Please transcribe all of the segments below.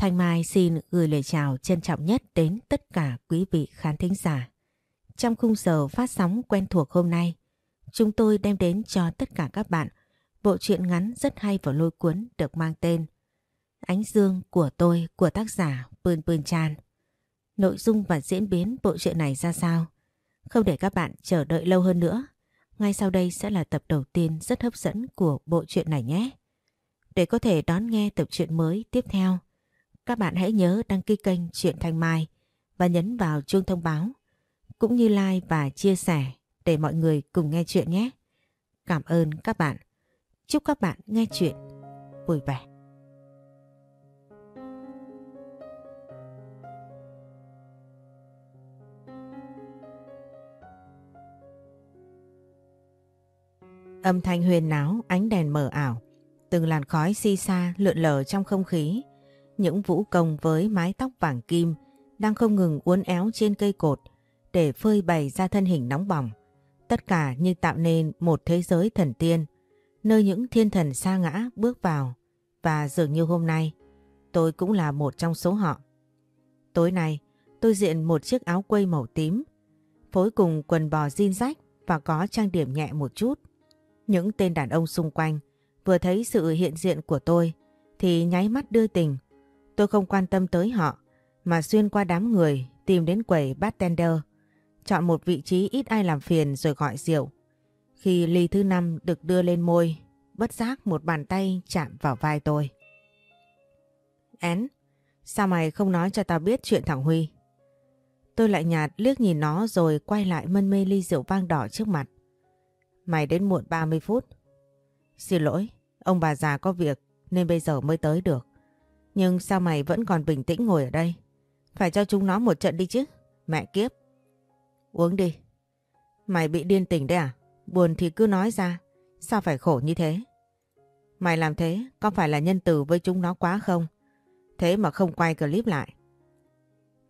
Thanh Mai xin gửi lời chào trân trọng nhất đến tất cả quý vị khán thính giả. Trong khung giờ phát sóng quen thuộc hôm nay, chúng tôi đem đến cho tất cả các bạn bộ truyện ngắn rất hay và lôi cuốn được mang tên Ánh Dương của tôi của tác giả bươn bươn Chan. Nội dung và diễn biến bộ truyện này ra sao? Không để các bạn chờ đợi lâu hơn nữa, ngay sau đây sẽ là tập đầu tiên rất hấp dẫn của bộ truyện này nhé. Để có thể đón nghe tập truyện mới tiếp theo, các bạn hãy nhớ đăng ký kênh Truyện Thanh Mai và nhấn vào chuông thông báo, cũng như like và chia sẻ để mọi người cùng nghe chuyện nhé. Cảm ơn các bạn. Chúc các bạn nghe chuyện vui vẻ. Âm thanh huyền náo, ánh đèn mờ ảo, từng làn khói xi xa lượn lờ trong không khí. Những vũ công với mái tóc vàng kim đang không ngừng uốn éo trên cây cột để phơi bày ra thân hình nóng bỏng. Tất cả như tạo nên một thế giới thần tiên, nơi những thiên thần xa ngã bước vào và dường như hôm nay tôi cũng là một trong số họ. Tối nay tôi diện một chiếc áo quây màu tím, phối cùng quần bò jean rách và có trang điểm nhẹ một chút. Những tên đàn ông xung quanh vừa thấy sự hiện diện của tôi thì nháy mắt đưa tình. Tôi không quan tâm tới họ mà xuyên qua đám người tìm đến quầy bartender, chọn một vị trí ít ai làm phiền rồi gọi rượu. Khi ly thứ năm được đưa lên môi, bất giác một bàn tay chạm vào vai tôi. Én, sao mày không nói cho tao biết chuyện thằng Huy? Tôi lại nhạt liếc nhìn nó rồi quay lại mân mê ly rượu vang đỏ trước mặt. Mày đến muộn 30 phút. Xin lỗi, ông bà già có việc nên bây giờ mới tới được. Nhưng sao mày vẫn còn bình tĩnh ngồi ở đây? Phải cho chúng nó một trận đi chứ. Mẹ kiếp. Uống đi. Mày bị điên tỉnh đấy à? Buồn thì cứ nói ra. Sao phải khổ như thế? Mày làm thế có phải là nhân từ với chúng nó quá không? Thế mà không quay clip lại.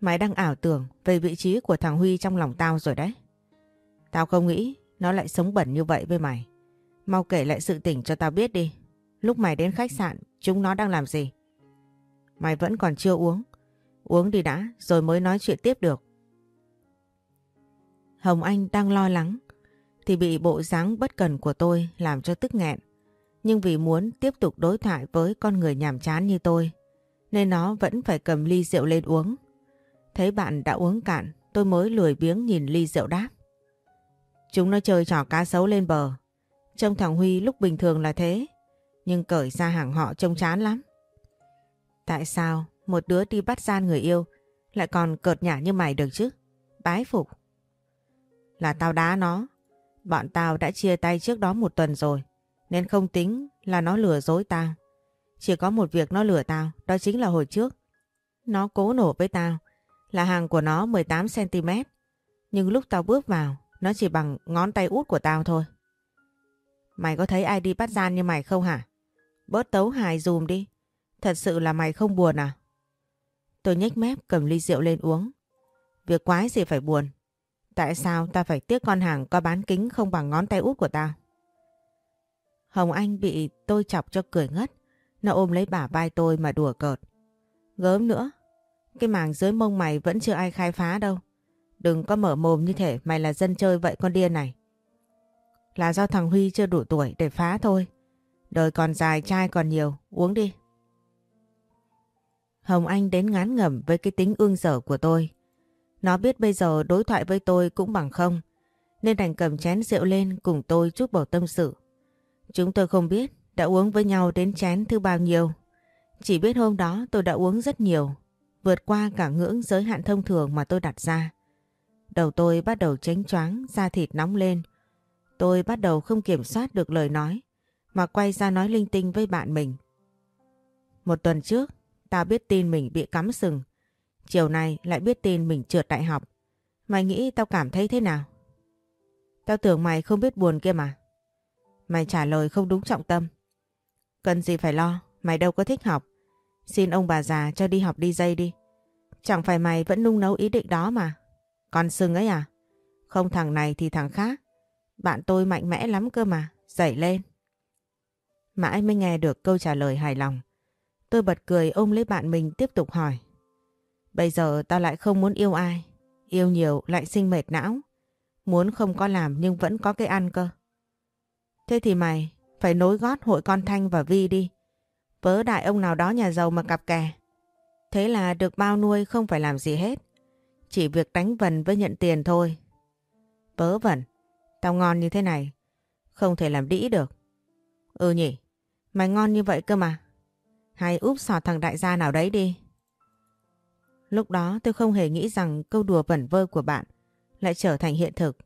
Mày đang ảo tưởng về vị trí của thằng Huy trong lòng tao rồi đấy. Tao không nghĩ nó lại sống bẩn như vậy với mày. Mau kể lại sự tình cho tao biết đi. Lúc mày đến khách sạn, chúng nó đang làm gì? Mày vẫn còn chưa uống. Uống đi đã, rồi mới nói chuyện tiếp được. Hồng Anh đang lo lắng, thì bị bộ dáng bất cần của tôi làm cho tức nghẹn. Nhưng vì muốn tiếp tục đối thoại với con người nhàm chán như tôi, nên nó vẫn phải cầm ly rượu lên uống. Thấy bạn đã uống cạn, tôi mới lười biếng nhìn ly rượu đáp. Chúng nó chơi trò cá sấu lên bờ. Trông thằng Huy lúc bình thường là thế, nhưng cởi ra hàng họ trông chán lắm. Tại sao một đứa đi bắt gian người yêu lại còn cợt nhả như mày được chứ? Bái phục. Là tao đá nó. Bọn tao đã chia tay trước đó một tuần rồi, nên không tính là nó lừa dối tao. Chỉ có một việc nó lừa tao, đó chính là hồi trước. Nó cố nổ với tao, là hàng của nó 18cm. Nhưng lúc tao bước vào, nó chỉ bằng ngón tay út của tao thôi. Mày có thấy ai đi bắt gian như mày không hả? Bớt tấu hài dùm đi. Thật sự là mày không buồn à? Tôi nhếch mép cầm ly rượu lên uống. Việc quái gì phải buồn. Tại sao ta phải tiếc con hàng có bán kính không bằng ngón tay út của ta? Hồng Anh bị tôi chọc cho cười ngất. Nó ôm lấy bả vai tôi mà đùa cợt. Gớm nữa. Cái màng dưới mông mày vẫn chưa ai khai phá đâu. Đừng có mở mồm như thể mày là dân chơi vậy con điên này. Là do thằng Huy chưa đủ tuổi để phá thôi. Đời còn dài trai còn nhiều, uống đi. Hồng Anh đến ngán ngẩm với cái tính ương dở của tôi. Nó biết bây giờ đối thoại với tôi cũng bằng không, nên đành cầm chén rượu lên cùng tôi chút bầu tâm sự. Chúng tôi không biết đã uống với nhau đến chén thứ bao nhiêu. Chỉ biết hôm đó tôi đã uống rất nhiều, vượt qua cả ngưỡng giới hạn thông thường mà tôi đặt ra. Đầu tôi bắt đầu chánh choáng, da thịt nóng lên. Tôi bắt đầu không kiểm soát được lời nói, mà quay ra nói linh tinh với bạn mình. Một tuần trước, tao biết tin mình bị cắm sừng. Chiều nay lại biết tin mình trượt đại học. Mày nghĩ tao cảm thấy thế nào? Tao tưởng mày không biết buồn kia mà. Mày trả lời không đúng trọng tâm. Cần gì phải lo, mày đâu có thích học. Xin ông bà già cho đi học đi dây đi. Chẳng phải mày vẫn nung nấu ý định đó mà. Con sưng ấy à? Không thằng này thì thằng khác. Bạn tôi mạnh mẽ lắm cơ mà, dậy lên. Mãi mới nghe được câu trả lời hài lòng. Tôi bật cười ôm lấy bạn mình tiếp tục hỏi. Bây giờ tao lại không muốn yêu ai. Yêu nhiều lại sinh mệt não. Muốn không có làm nhưng vẫn có cái ăn cơ. Thế thì mày phải nối gót hội con Thanh và Vi đi. Vớ đại ông nào đó nhà giàu mà cặp kè. Thế là được bao nuôi không phải làm gì hết. Chỉ việc đánh vần với nhận tiền thôi. Vớ vẩn, tao ngon như thế này. Không thể làm đĩ được. Ừ nhỉ, mày ngon như vậy cơ mà. Hay úp sọt thằng đại gia nào đấy đi. Lúc đó tôi không hề nghĩ rằng câu đùa vẩn vơ của bạn lại trở thành hiện thực.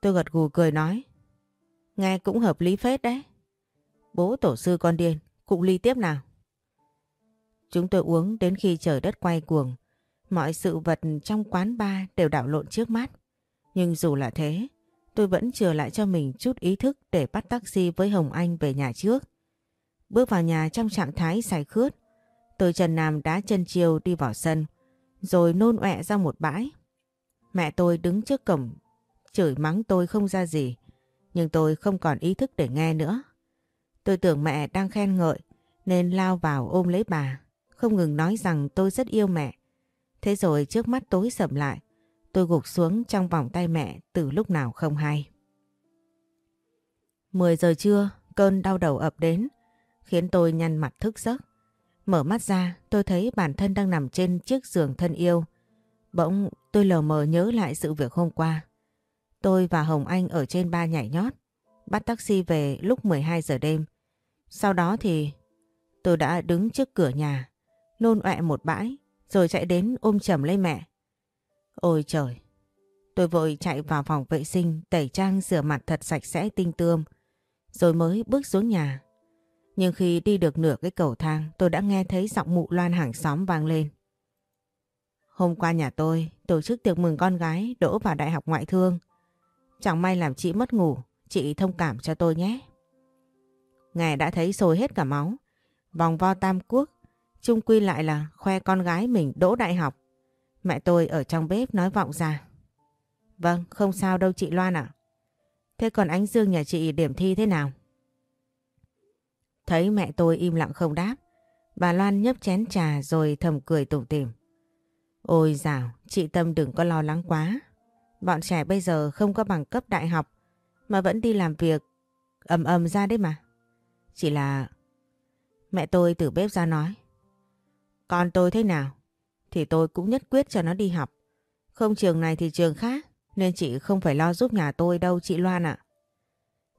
Tôi gật gù cười nói. Nghe cũng hợp lý phết đấy. Bố tổ sư con điên, cũng ly tiếp nào. Chúng tôi uống đến khi trời đất quay cuồng. Mọi sự vật trong quán bar đều đảo lộn trước mắt. Nhưng dù là thế, tôi vẫn chừa lại cho mình chút ý thức để bắt taxi với Hồng Anh về nhà trước. Bước vào nhà trong trạng thái say khướt, tôi Trần Nam đá chân chiều đi vào sân, rồi nôn ọe ra một bãi. Mẹ tôi đứng trước cổng, chửi mắng tôi không ra gì, nhưng tôi không còn ý thức để nghe nữa. Tôi tưởng mẹ đang khen ngợi, nên lao vào ôm lấy bà, không ngừng nói rằng tôi rất yêu mẹ. Thế rồi trước mắt tối sầm lại, tôi gục xuống trong vòng tay mẹ từ lúc nào không hay. 10 giờ trưa, cơn đau đầu ập đến, khiến tôi nhăn mặt thức giấc. Mở mắt ra, tôi thấy bản thân đang nằm trên chiếc giường thân yêu. Bỗng tôi lờ mờ nhớ lại sự việc hôm qua. Tôi và Hồng Anh ở trên ba nhảy nhót, bắt taxi về lúc 12 giờ đêm. Sau đó thì tôi đã đứng trước cửa nhà, nôn ọe một bãi, rồi chạy đến ôm chầm lấy mẹ. Ôi trời! Tôi vội chạy vào phòng vệ sinh, tẩy trang rửa mặt thật sạch sẽ tinh tươm, rồi mới bước xuống nhà. Nhưng khi đi được nửa cái cầu thang, tôi đã nghe thấy giọng mụ loan hàng xóm vang lên. Hôm qua nhà tôi tổ chức tiệc mừng con gái đỗ vào đại học ngoại thương. Chẳng may làm chị mất ngủ, chị thông cảm cho tôi nhé. Ngài đã thấy sôi hết cả máu. Vòng vo tam quốc, chung quy lại là khoe con gái mình đỗ đại học. Mẹ tôi ở trong bếp nói vọng ra. Vâng, không sao đâu chị Loan ạ. Thế còn ánh dương nhà chị điểm thi thế nào? Thấy mẹ tôi im lặng không đáp, bà Loan nhấp chén trà rồi thầm cười tủm tỉm. Ôi dào, chị Tâm đừng có lo lắng quá. Bọn trẻ bây giờ không có bằng cấp đại học mà vẫn đi làm việc ầm ầm ra đấy mà. Chỉ là... Mẹ tôi từ bếp ra nói. Con tôi thế nào? Thì tôi cũng nhất quyết cho nó đi học. Không trường này thì trường khác. Nên chị không phải lo giúp nhà tôi đâu chị Loan ạ.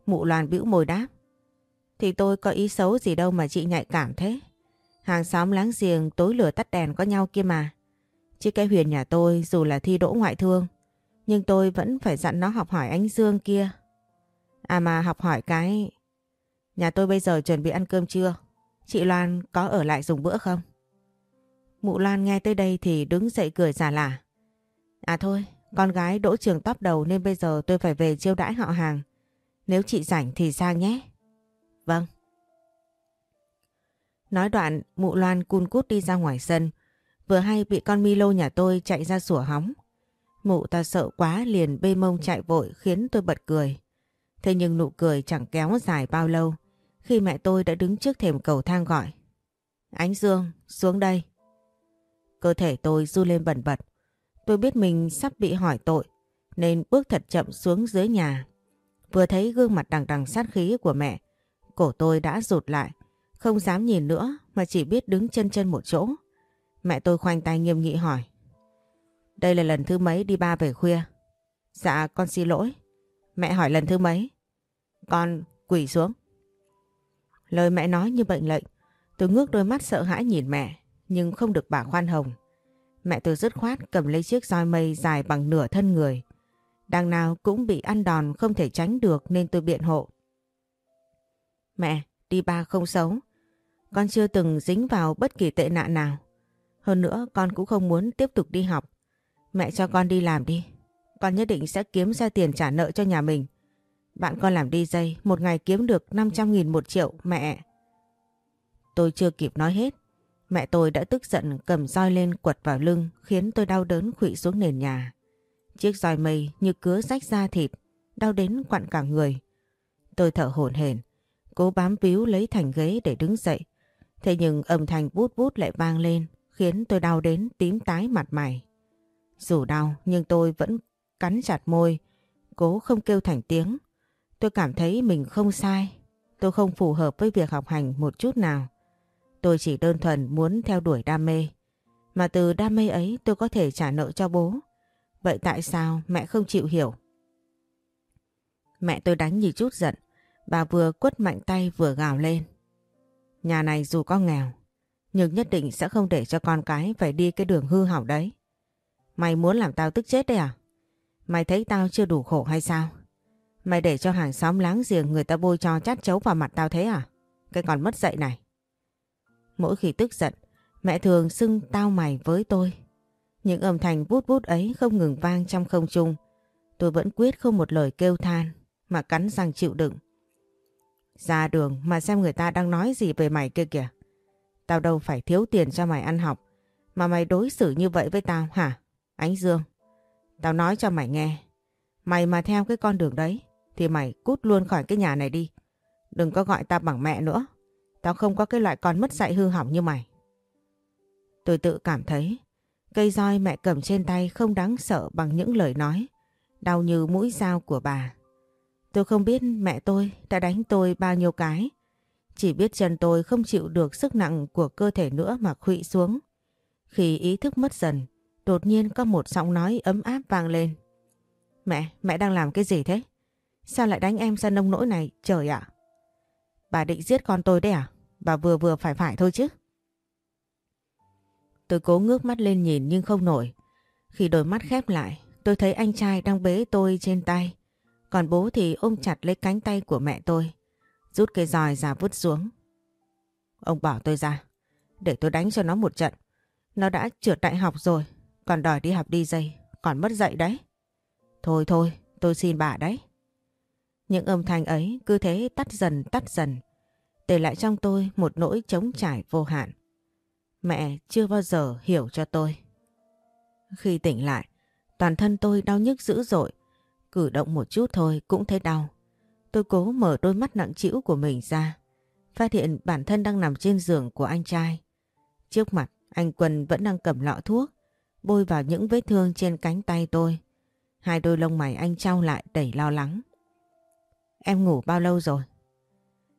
Mụ Loan bĩu môi đáp. Thì tôi có ý xấu gì đâu mà chị nhạy cảm thế. Hàng xóm láng giềng tối lửa tắt đèn có nhau kia mà. Chứ cái huyền nhà tôi dù là thi đỗ ngoại thương. Nhưng tôi vẫn phải dặn nó học hỏi ánh Dương kia. À mà học hỏi cái... Nhà tôi bây giờ chuẩn bị ăn cơm trưa. Chị Loan có ở lại dùng bữa không? Mụ Loan nghe tới đây thì đứng dậy cười giả lả. À thôi, con gái đỗ trường tóc đầu nên bây giờ tôi phải về chiêu đãi họ hàng. Nếu chị rảnh thì sang nhé. Vâng. Nói đoạn, mụ Loan cun cút đi ra ngoài sân. Vừa hay bị con Milo nhà tôi chạy ra sủa hóng. Mụ ta sợ quá liền bê mông chạy vội khiến tôi bật cười. Thế nhưng nụ cười chẳng kéo dài bao lâu khi mẹ tôi đã đứng trước thềm cầu thang gọi. Ánh Dương, xuống đây. Cơ thể tôi du lên bẩn bật. Tôi biết mình sắp bị hỏi tội nên bước thật chậm xuống dưới nhà. Vừa thấy gương mặt đằng đằng sát khí của mẹ, cổ tôi đã rụt lại, không dám nhìn nữa mà chỉ biết đứng chân chân một chỗ. Mẹ tôi khoanh tay nghiêm nghị hỏi. Đây là lần thứ mấy đi ba về khuya? Dạ con xin lỗi. Mẹ hỏi lần thứ mấy? Con quỳ xuống. Lời mẹ nói như bệnh lệnh. Tôi ngước đôi mắt sợ hãi nhìn mẹ, nhưng không được bà khoan hồng. Mẹ tôi dứt khoát cầm lấy chiếc roi mây dài bằng nửa thân người. Đằng nào cũng bị ăn đòn không thể tránh được nên tôi biện hộ. Mẹ, đi ba không xấu. Con chưa từng dính vào bất kỳ tệ nạn nào. Hơn nữa con cũng không muốn tiếp tục đi học. Mẹ cho con đi làm đi. Con nhất định sẽ kiếm ra tiền trả nợ cho nhà mình. Bạn con làm DJ, một ngày kiếm được 500.000 một triệu, mẹ. Tôi chưa kịp nói hết. Mẹ tôi đã tức giận cầm roi lên quật vào lưng khiến tôi đau đớn khụy xuống nền nhà. Chiếc roi mây như cứa rách da thịt, đau đến quặn cả người. Tôi thở hổn hển, cố bám víu lấy thành ghế để đứng dậy. Thế nhưng âm thanh bút bút lại vang lên khiến tôi đau đến tím tái mặt mày. Dù đau nhưng tôi vẫn cắn chặt môi, cố không kêu thành tiếng. Tôi cảm thấy mình không sai, tôi không phù hợp với việc học hành một chút nào. Tôi chỉ đơn thuần muốn theo đuổi đam mê. Mà từ đam mê ấy tôi có thể trả nợ cho bố. Vậy tại sao mẹ không chịu hiểu? Mẹ tôi đánh như chút giận. Bà vừa quất mạnh tay vừa gào lên. Nhà này dù có nghèo, nhưng nhất định sẽ không để cho con cái phải đi cái đường hư hỏng đấy. Mày muốn làm tao tức chết đấy à? Mày thấy tao chưa đủ khổ hay sao? Mày để cho hàng xóm láng giềng người ta bôi cho chát chấu vào mặt tao thế à? Cái còn mất dạy này. Mỗi khi tức giận, mẹ thường xưng tao mày với tôi. Những âm thanh vút vút ấy không ngừng vang trong không trung. Tôi vẫn quyết không một lời kêu than mà cắn răng chịu đựng. Ra đường mà xem người ta đang nói gì về mày kia kìa. Tao đâu phải thiếu tiền cho mày ăn học mà mày đối xử như vậy với tao hả? Ánh Dương, tao nói cho mày nghe. Mày mà theo cái con đường đấy thì mày cút luôn khỏi cái nhà này đi. Đừng có gọi tao bằng mẹ nữa. Tao không có cái loại con mất dạy hư hỏng như mày. Tôi tự cảm thấy cây roi mẹ cầm trên tay không đáng sợ bằng những lời nói đau như mũi dao của bà. Tôi không biết mẹ tôi đã đánh tôi bao nhiêu cái. Chỉ biết chân tôi không chịu được sức nặng của cơ thể nữa mà khụy xuống. Khi ý thức mất dần, đột nhiên có một giọng nói ấm áp vang lên. Mẹ, mẹ đang làm cái gì thế? Sao lại đánh em ra nông nỗi này, trời ạ? Bà định giết con tôi đấy à? Bà vừa vừa phải phải thôi chứ. Tôi cố ngước mắt lên nhìn nhưng không nổi. Khi đôi mắt khép lại, tôi thấy anh trai đang bế tôi trên tay. Còn bố thì ôm chặt lấy cánh tay của mẹ tôi. Rút cây roi ra vứt xuống. Ông bảo tôi ra. Để tôi đánh cho nó một trận. Nó đã trượt đại học rồi. Còn đòi đi học đi dây. Còn mất dạy đấy. Thôi thôi, tôi xin bà đấy. Những âm thanh ấy cứ thế tắt dần tắt dần. Để lại trong tôi một nỗi trống trải vô hạn. Mẹ chưa bao giờ hiểu cho tôi. Khi tỉnh lại, toàn thân tôi đau nhức dữ dội. Cử động một chút thôi cũng thấy đau. Tôi cố mở đôi mắt nặng trĩu của mình ra. Phát hiện bản thân đang nằm trên giường của anh trai. Trước mặt, anh Quân vẫn đang cầm lọ thuốc, bôi vào những vết thương trên cánh tay tôi. Hai đôi lông mày anh trao lại đầy lo lắng. Em ngủ bao lâu rồi?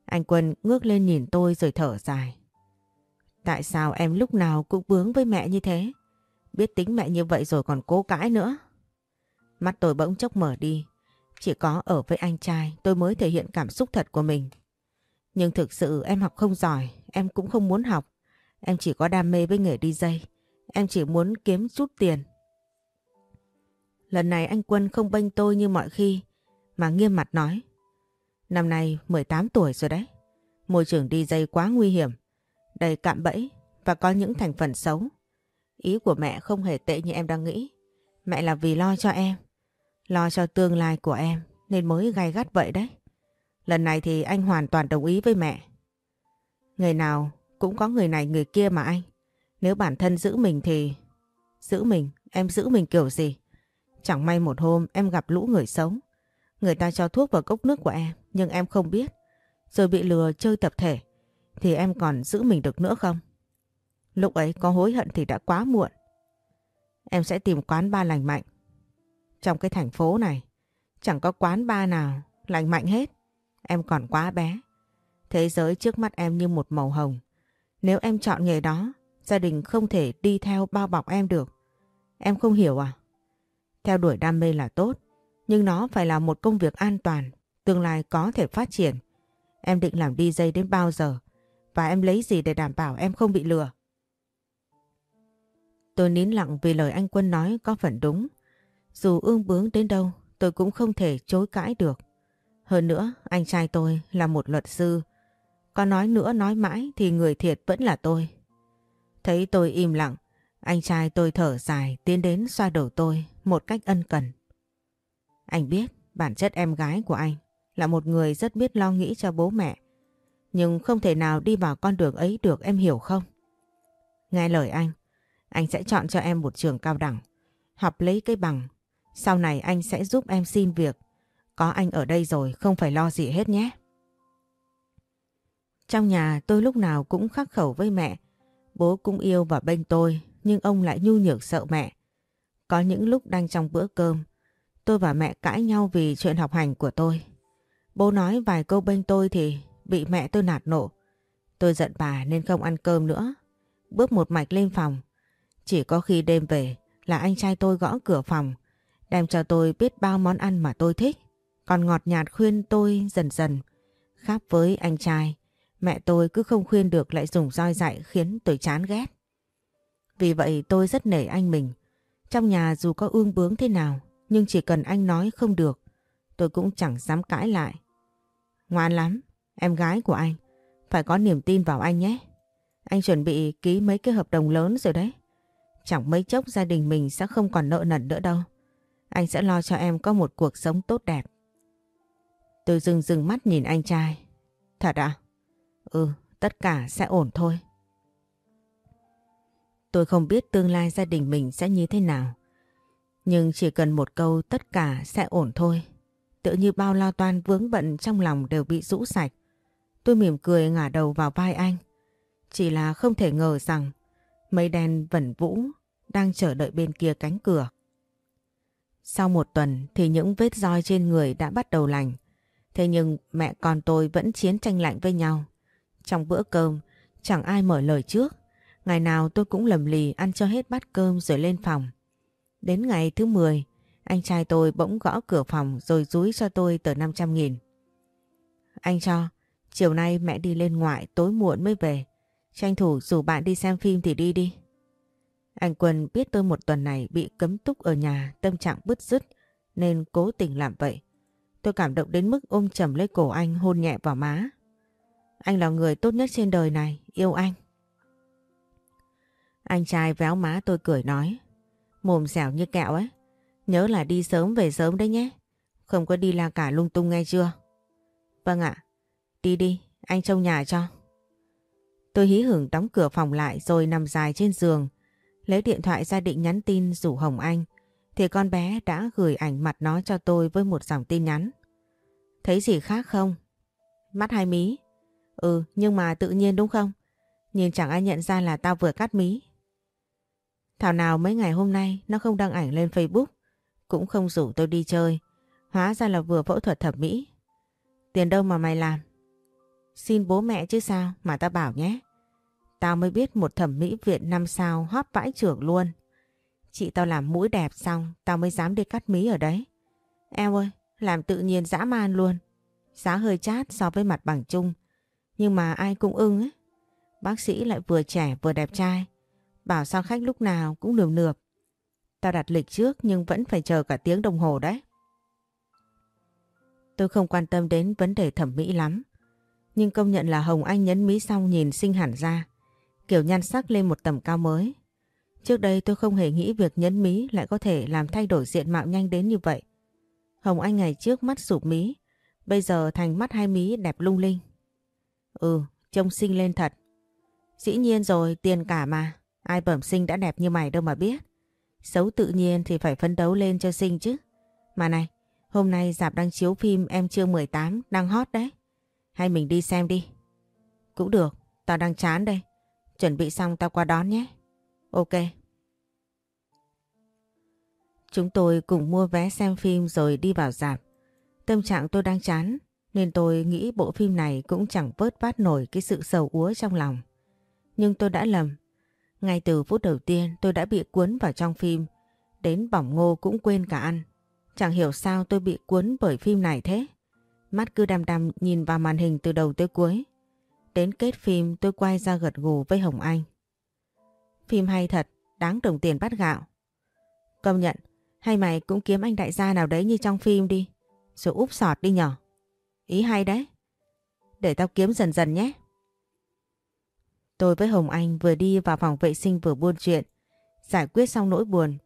Anh Quân ngước lên nhìn tôi rồi thở dài. Tại sao em lúc nào cũng bướng với mẹ như thế? Biết tính mẹ như vậy rồi còn cố cãi nữa. Mắt tôi bỗng chốc mở đi. Chỉ có ở với anh trai tôi mới thể hiện cảm xúc thật của mình. Nhưng thực sự em học không giỏi, em cũng không muốn học. Em chỉ có đam mê với nghề DJ. Em chỉ muốn kiếm chút tiền. Lần này anh Quân không bênh tôi như mọi khi, mà nghiêm mặt nói. Năm nay 18 tuổi rồi đấy. Môi trường DJ quá nguy hiểm, đầy cạm bẫy và có những thành phần xấu. Ý của mẹ không hề tệ như em đang nghĩ. Mẹ là vì lo cho em, lo cho tương lai của em nên mới gay gắt vậy đấy. Lần này thì anh hoàn toàn đồng ý với mẹ. Người nào cũng có người này người kia mà anh. Nếu bản thân giữ mình thì... Giữ mình, em giữ mình kiểu gì? Chẳng may một hôm em gặp lũ người sống. Người ta cho thuốc vào cốc nước của em nhưng em không biết. Rồi bị lừa chơi tập thể. Thì em còn giữ mình được nữa không? Lúc ấy có hối hận thì đã quá muộn. Em sẽ tìm quán ba lành mạnh. Trong cái thành phố này chẳng có quán ba nào lành mạnh hết. Em còn quá bé. Thế giới trước mắt em như một màu hồng. Nếu em chọn nghề đó, gia đình không thể đi theo bao bọc em được. Em không hiểu à? Theo đuổi đam mê là tốt, nhưng nó phải là một công việc an toàn, tương lai có thể phát triển. Em định làm DJ đến bao giờ? Và em lấy gì để đảm bảo em không bị lừa? Tôi nín lặng vì lời anh Quân nói có phần đúng. Dù ương bướng đến đâu, tôi cũng không thể chối cãi được. Hơn nữa, anh trai tôi là một luật sư. Có nói nữa nói mãi thì người thiệt vẫn là tôi. Thấy tôi im lặng, anh trai tôi thở dài tiến đến xoa đầu tôi một cách ân cần. Anh biết bản chất em gái của anh là một người rất biết lo nghĩ cho bố mẹ. Nhưng không thể nào đi vào con đường ấy được em hiểu không? Nghe lời anh, anh sẽ chọn cho em một trường cao đẳng, học lấy cái bằng. Sau này anh sẽ giúp em xin việc. Có anh ở đây rồi không phải lo gì hết nhé. Trong nhà tôi lúc nào cũng khắc khẩu với mẹ. Bố cũng yêu và bênh tôi, nhưng ông lại nhu nhược sợ mẹ. Có những lúc đang trong bữa cơm, tôi và mẹ cãi nhau vì chuyện học hành của tôi. Bố nói vài câu bênh tôi thì bị mẹ tôi nạt nộ. Tôi giận bà nên không ăn cơm nữa. Bước một mạch lên phòng. Chỉ có khi đêm về là anh trai tôi gõ cửa phòng, đem cho tôi biết bao món ăn mà tôi thích. Còn ngọt nhạt khuyên tôi dần dần. Khác với anh trai, mẹ tôi cứ không khuyên được lại dùng roi dạy khiến tôi chán ghét. Vì vậy tôi rất nể anh mình. Trong nhà dù có ương bướng thế nào, nhưng chỉ cần anh nói không được, tôi cũng chẳng dám cãi lại. Ngoan lắm, em gái của anh. Phải có niềm tin vào anh nhé. Anh chuẩn bị ký mấy cái hợp đồng lớn rồi đấy. Chẳng mấy chốc gia đình mình sẽ không còn nợ nần nữa đâu. Anh sẽ lo cho em có một cuộc sống tốt đẹp. Tôi dừng dừng mắt nhìn anh trai. Thật à? Ừ, tất cả sẽ ổn thôi. Tôi không biết tương lai gia đình mình sẽ như thế nào. Nhưng chỉ cần một câu tất cả sẽ ổn thôi. Tự như bao lo toan vướng bận trong lòng đều bị rũ sạch. Tôi mỉm cười ngả đầu vào vai anh. Chỉ là không thể ngờ rằng mây đen vẩn vũ đang chờ đợi bên kia cánh cửa. Sau một tuần thì những vết roi trên người đã bắt đầu lành. Thế nhưng mẹ con tôi vẫn chiến tranh lạnh với nhau. Trong bữa cơm chẳng ai mở lời trước. Ngày nào tôi cũng lầm lì ăn cho hết bát cơm rồi lên phòng. Đến ngày thứ 10, anh trai tôi bỗng gõ cửa phòng rồi rúi cho tôi tờ 500 nghìn. Anh cho, chiều nay mẹ đi lên ngoại tối muộn mới về. Tranh thủ dù bạn đi xem phim thì đi đi. Anh Quân biết tôi một tuần này bị cấm túc ở nhà tâm trạng bứt rứt nên cố tình làm vậy. Tôi cảm động đến mức ôm chầm lấy cổ anh hôn nhẹ vào má. Anh là người tốt nhất trên đời này, yêu anh. Anh trai véo má tôi cười nói. Mồm dẻo như kẹo ấy. Nhớ là đi sớm về sớm đấy nhé. Không có đi la cả lung tung nghe chưa? Vâng ạ. Đi đi, anh trông nhà cho. Tôi hí hưởng đóng cửa phòng lại rồi nằm dài trên giường. Lấy điện thoại ra định nhắn tin rủ Hồng Anh. Thì con bé đã gửi ảnh mặt nó cho tôi với một dòng tin nhắn. Thấy gì khác không? Mắt hai mí. Ừ, nhưng mà tự nhiên đúng không? Nhìn chẳng ai nhận ra là tao vừa cắt mí. Thảo nào mấy ngày hôm nay nó không đăng ảnh lên Facebook, cũng không rủ tôi đi chơi. Hóa ra là vừa phẫu thuật thẩm mỹ. Tiền đâu mà mày làm? Xin bố mẹ chứ sao mà tao bảo nhé. Tao mới biết một thẩm mỹ viện năm sao hóp vãi trưởng luôn. Chị tao làm mũi đẹp xong tao mới dám đi cắt mí ở đấy. Eo ơi, làm tự nhiên dã man luôn. Giá hơi chát so với mặt bằng chung. Nhưng mà ai cũng ưng ấy. Bác sĩ lại vừa trẻ vừa đẹp trai. Bảo sao khách lúc nào cũng nườm nượp. Tao đặt lịch trước nhưng vẫn phải chờ cả tiếng đồng hồ đấy. Tôi không quan tâm đến vấn đề thẩm mỹ lắm. Nhưng công nhận là Hồng Anh nhấn mí xong nhìn xinh hẳn ra. Kiểu nhan sắc lên một tầm cao mới. Trước đây tôi không hề nghĩ việc nhấn mí lại có thể làm thay đổi diện mạo nhanh đến như vậy. Hồng Anh ngày trước mắt sụp mí, bây giờ thành mắt hai mí đẹp lung linh. Ừ, trông xinh lên thật. Dĩ nhiên rồi, tiền cả mà. Ai bẩm sinh đã đẹp như mày đâu mà biết. Xấu tự nhiên thì phải phấn đấu lên cho xinh chứ. Mà này, hôm nay dạp đang chiếu phim Em Chưa 18 đang hot đấy. Hay mình đi xem đi. Cũng được, tao đang chán đây. Chuẩn bị xong tao qua đón nhé. Ok. Chúng tôi cùng mua vé xem phim rồi đi vào dạp. Tâm trạng tôi đang chán, nên tôi nghĩ bộ phim này cũng chẳng vớt vát nổi cái sự sầu úa trong lòng. Nhưng tôi đã lầm. Ngay từ phút đầu tiên, tôi đã bị cuốn vào trong phim. Đến bỏng ngô cũng quên cả ăn. Chẳng hiểu sao tôi bị cuốn bởi phim này thế. Mắt cứ đăm đăm nhìn vào màn hình từ đầu tới cuối. Đến kết phim tôi quay ra gật gù với Hồng Anh. Phim hay thật, đáng đồng tiền bát gạo. Công nhận, hay mày cũng kiếm anh đại gia nào đấy như trong phim đi. Rồi úp sọt đi nhỏ. Ý hay đấy. Để tao kiếm dần dần nhé. Tôi với Hồng Anh vừa đi vào phòng vệ sinh vừa buôn chuyện. Giải quyết xong nỗi buồn.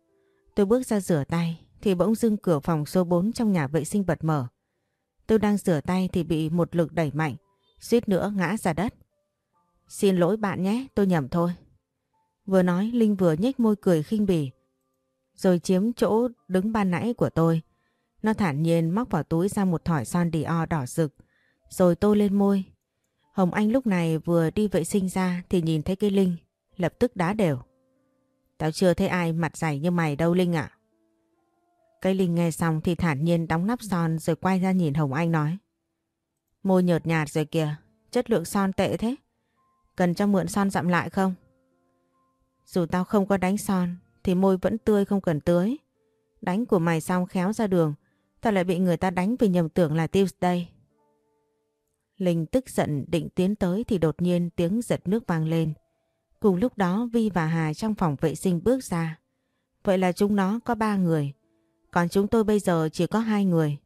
Tôi bước ra rửa tay thì bỗng dưng cửa phòng số 4 trong nhà vệ sinh bật mở. Tôi đang rửa tay thì bị một lực đẩy mạnh, suýt nữa ngã ra đất. Xin lỗi bạn nhé, tôi nhầm thôi. Vừa nói Linh vừa nhếch môi cười khinh bỉ, rồi chiếm chỗ đứng ban nãy của tôi. Nó thản nhiên móc vào túi ra một thỏi son Dior đỏ rực, rồi tô lên môi. Hồng Anh lúc này vừa đi vệ sinh ra thì nhìn thấy cái Linh, lập tức đá đều. Tao chưa thấy ai mặt dày như mày đâu Linh ạ. Cây Linh nghe xong thì thản nhiên đóng nắp son rồi quay ra nhìn Hồng Anh nói. Môi nhợt nhạt rồi kìa, chất lượng son tệ thế. Cần cho mượn son dặm lại không? Dù tao không có đánh son thì môi vẫn tươi không cần tưới. Đánh của mày xong khéo ra đường, tao lại bị người ta đánh vì nhầm tưởng là Tuesday. Linh tức giận định tiến tới thì đột nhiên tiếng giật nước vang lên. Cùng lúc đó Vi và Hà trong phòng vệ sinh bước ra. Vậy là chúng nó có ba người. Còn chúng tôi bây giờ chỉ có hai người.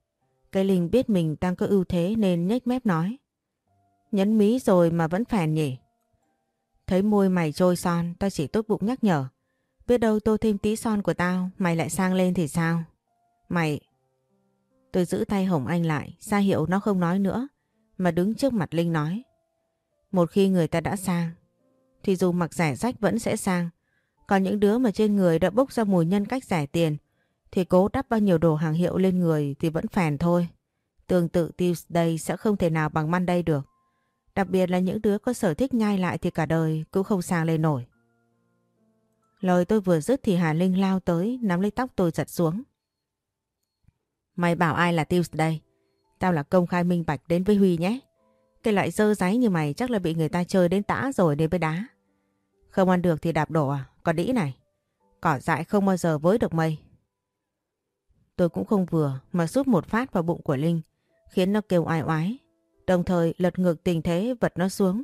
Cây Linh biết mình đang có ưu thế nên nhếch mép nói. Nhấn mí rồi mà vẫn phèn nhỉ. Thấy môi mày trôi son, tao chỉ tốt bụng nhắc nhở. Biết đâu tô thêm tí son của tao, mày lại sang lên thì sao? Mày... Tôi giữ tay Hồng Anh lại, ra hiệu nó không nói nữa, mà đứng trước mặt Linh nói. Một khi người ta đã sang, thì dù mặc rẻ rách vẫn sẽ sang. Còn những đứa mà trên người đã bốc ra mùi nhân cách rẻ tiền, thì cố đắp bao nhiêu đồ hàng hiệu lên người thì vẫn phèn thôi. Tương tự Tuesday sẽ không thể nào bằng Monday được. Đặc biệt là những đứa có sở thích nhai lại thì cả đời cũng không sang lên nổi. Lời tôi vừa dứt thì Hà Linh lao tới, nắm lấy tóc tôi giật xuống. Mày bảo ai là Tuesday? Tao là công khai minh bạch đến với Huy nhé. Cái loại dơ giấy như mày chắc là bị người ta chơi đến tã rồi đến với đá. Không ăn được thì đạp đổ à? Còn đĩ này. Cỏ dại không bao giờ với được mây. Tôi cũng không vừa mà rút một phát vào bụng của Linh, khiến nó kêu oai oái. Đồng thời lật ngược tình thế, vật nó xuống,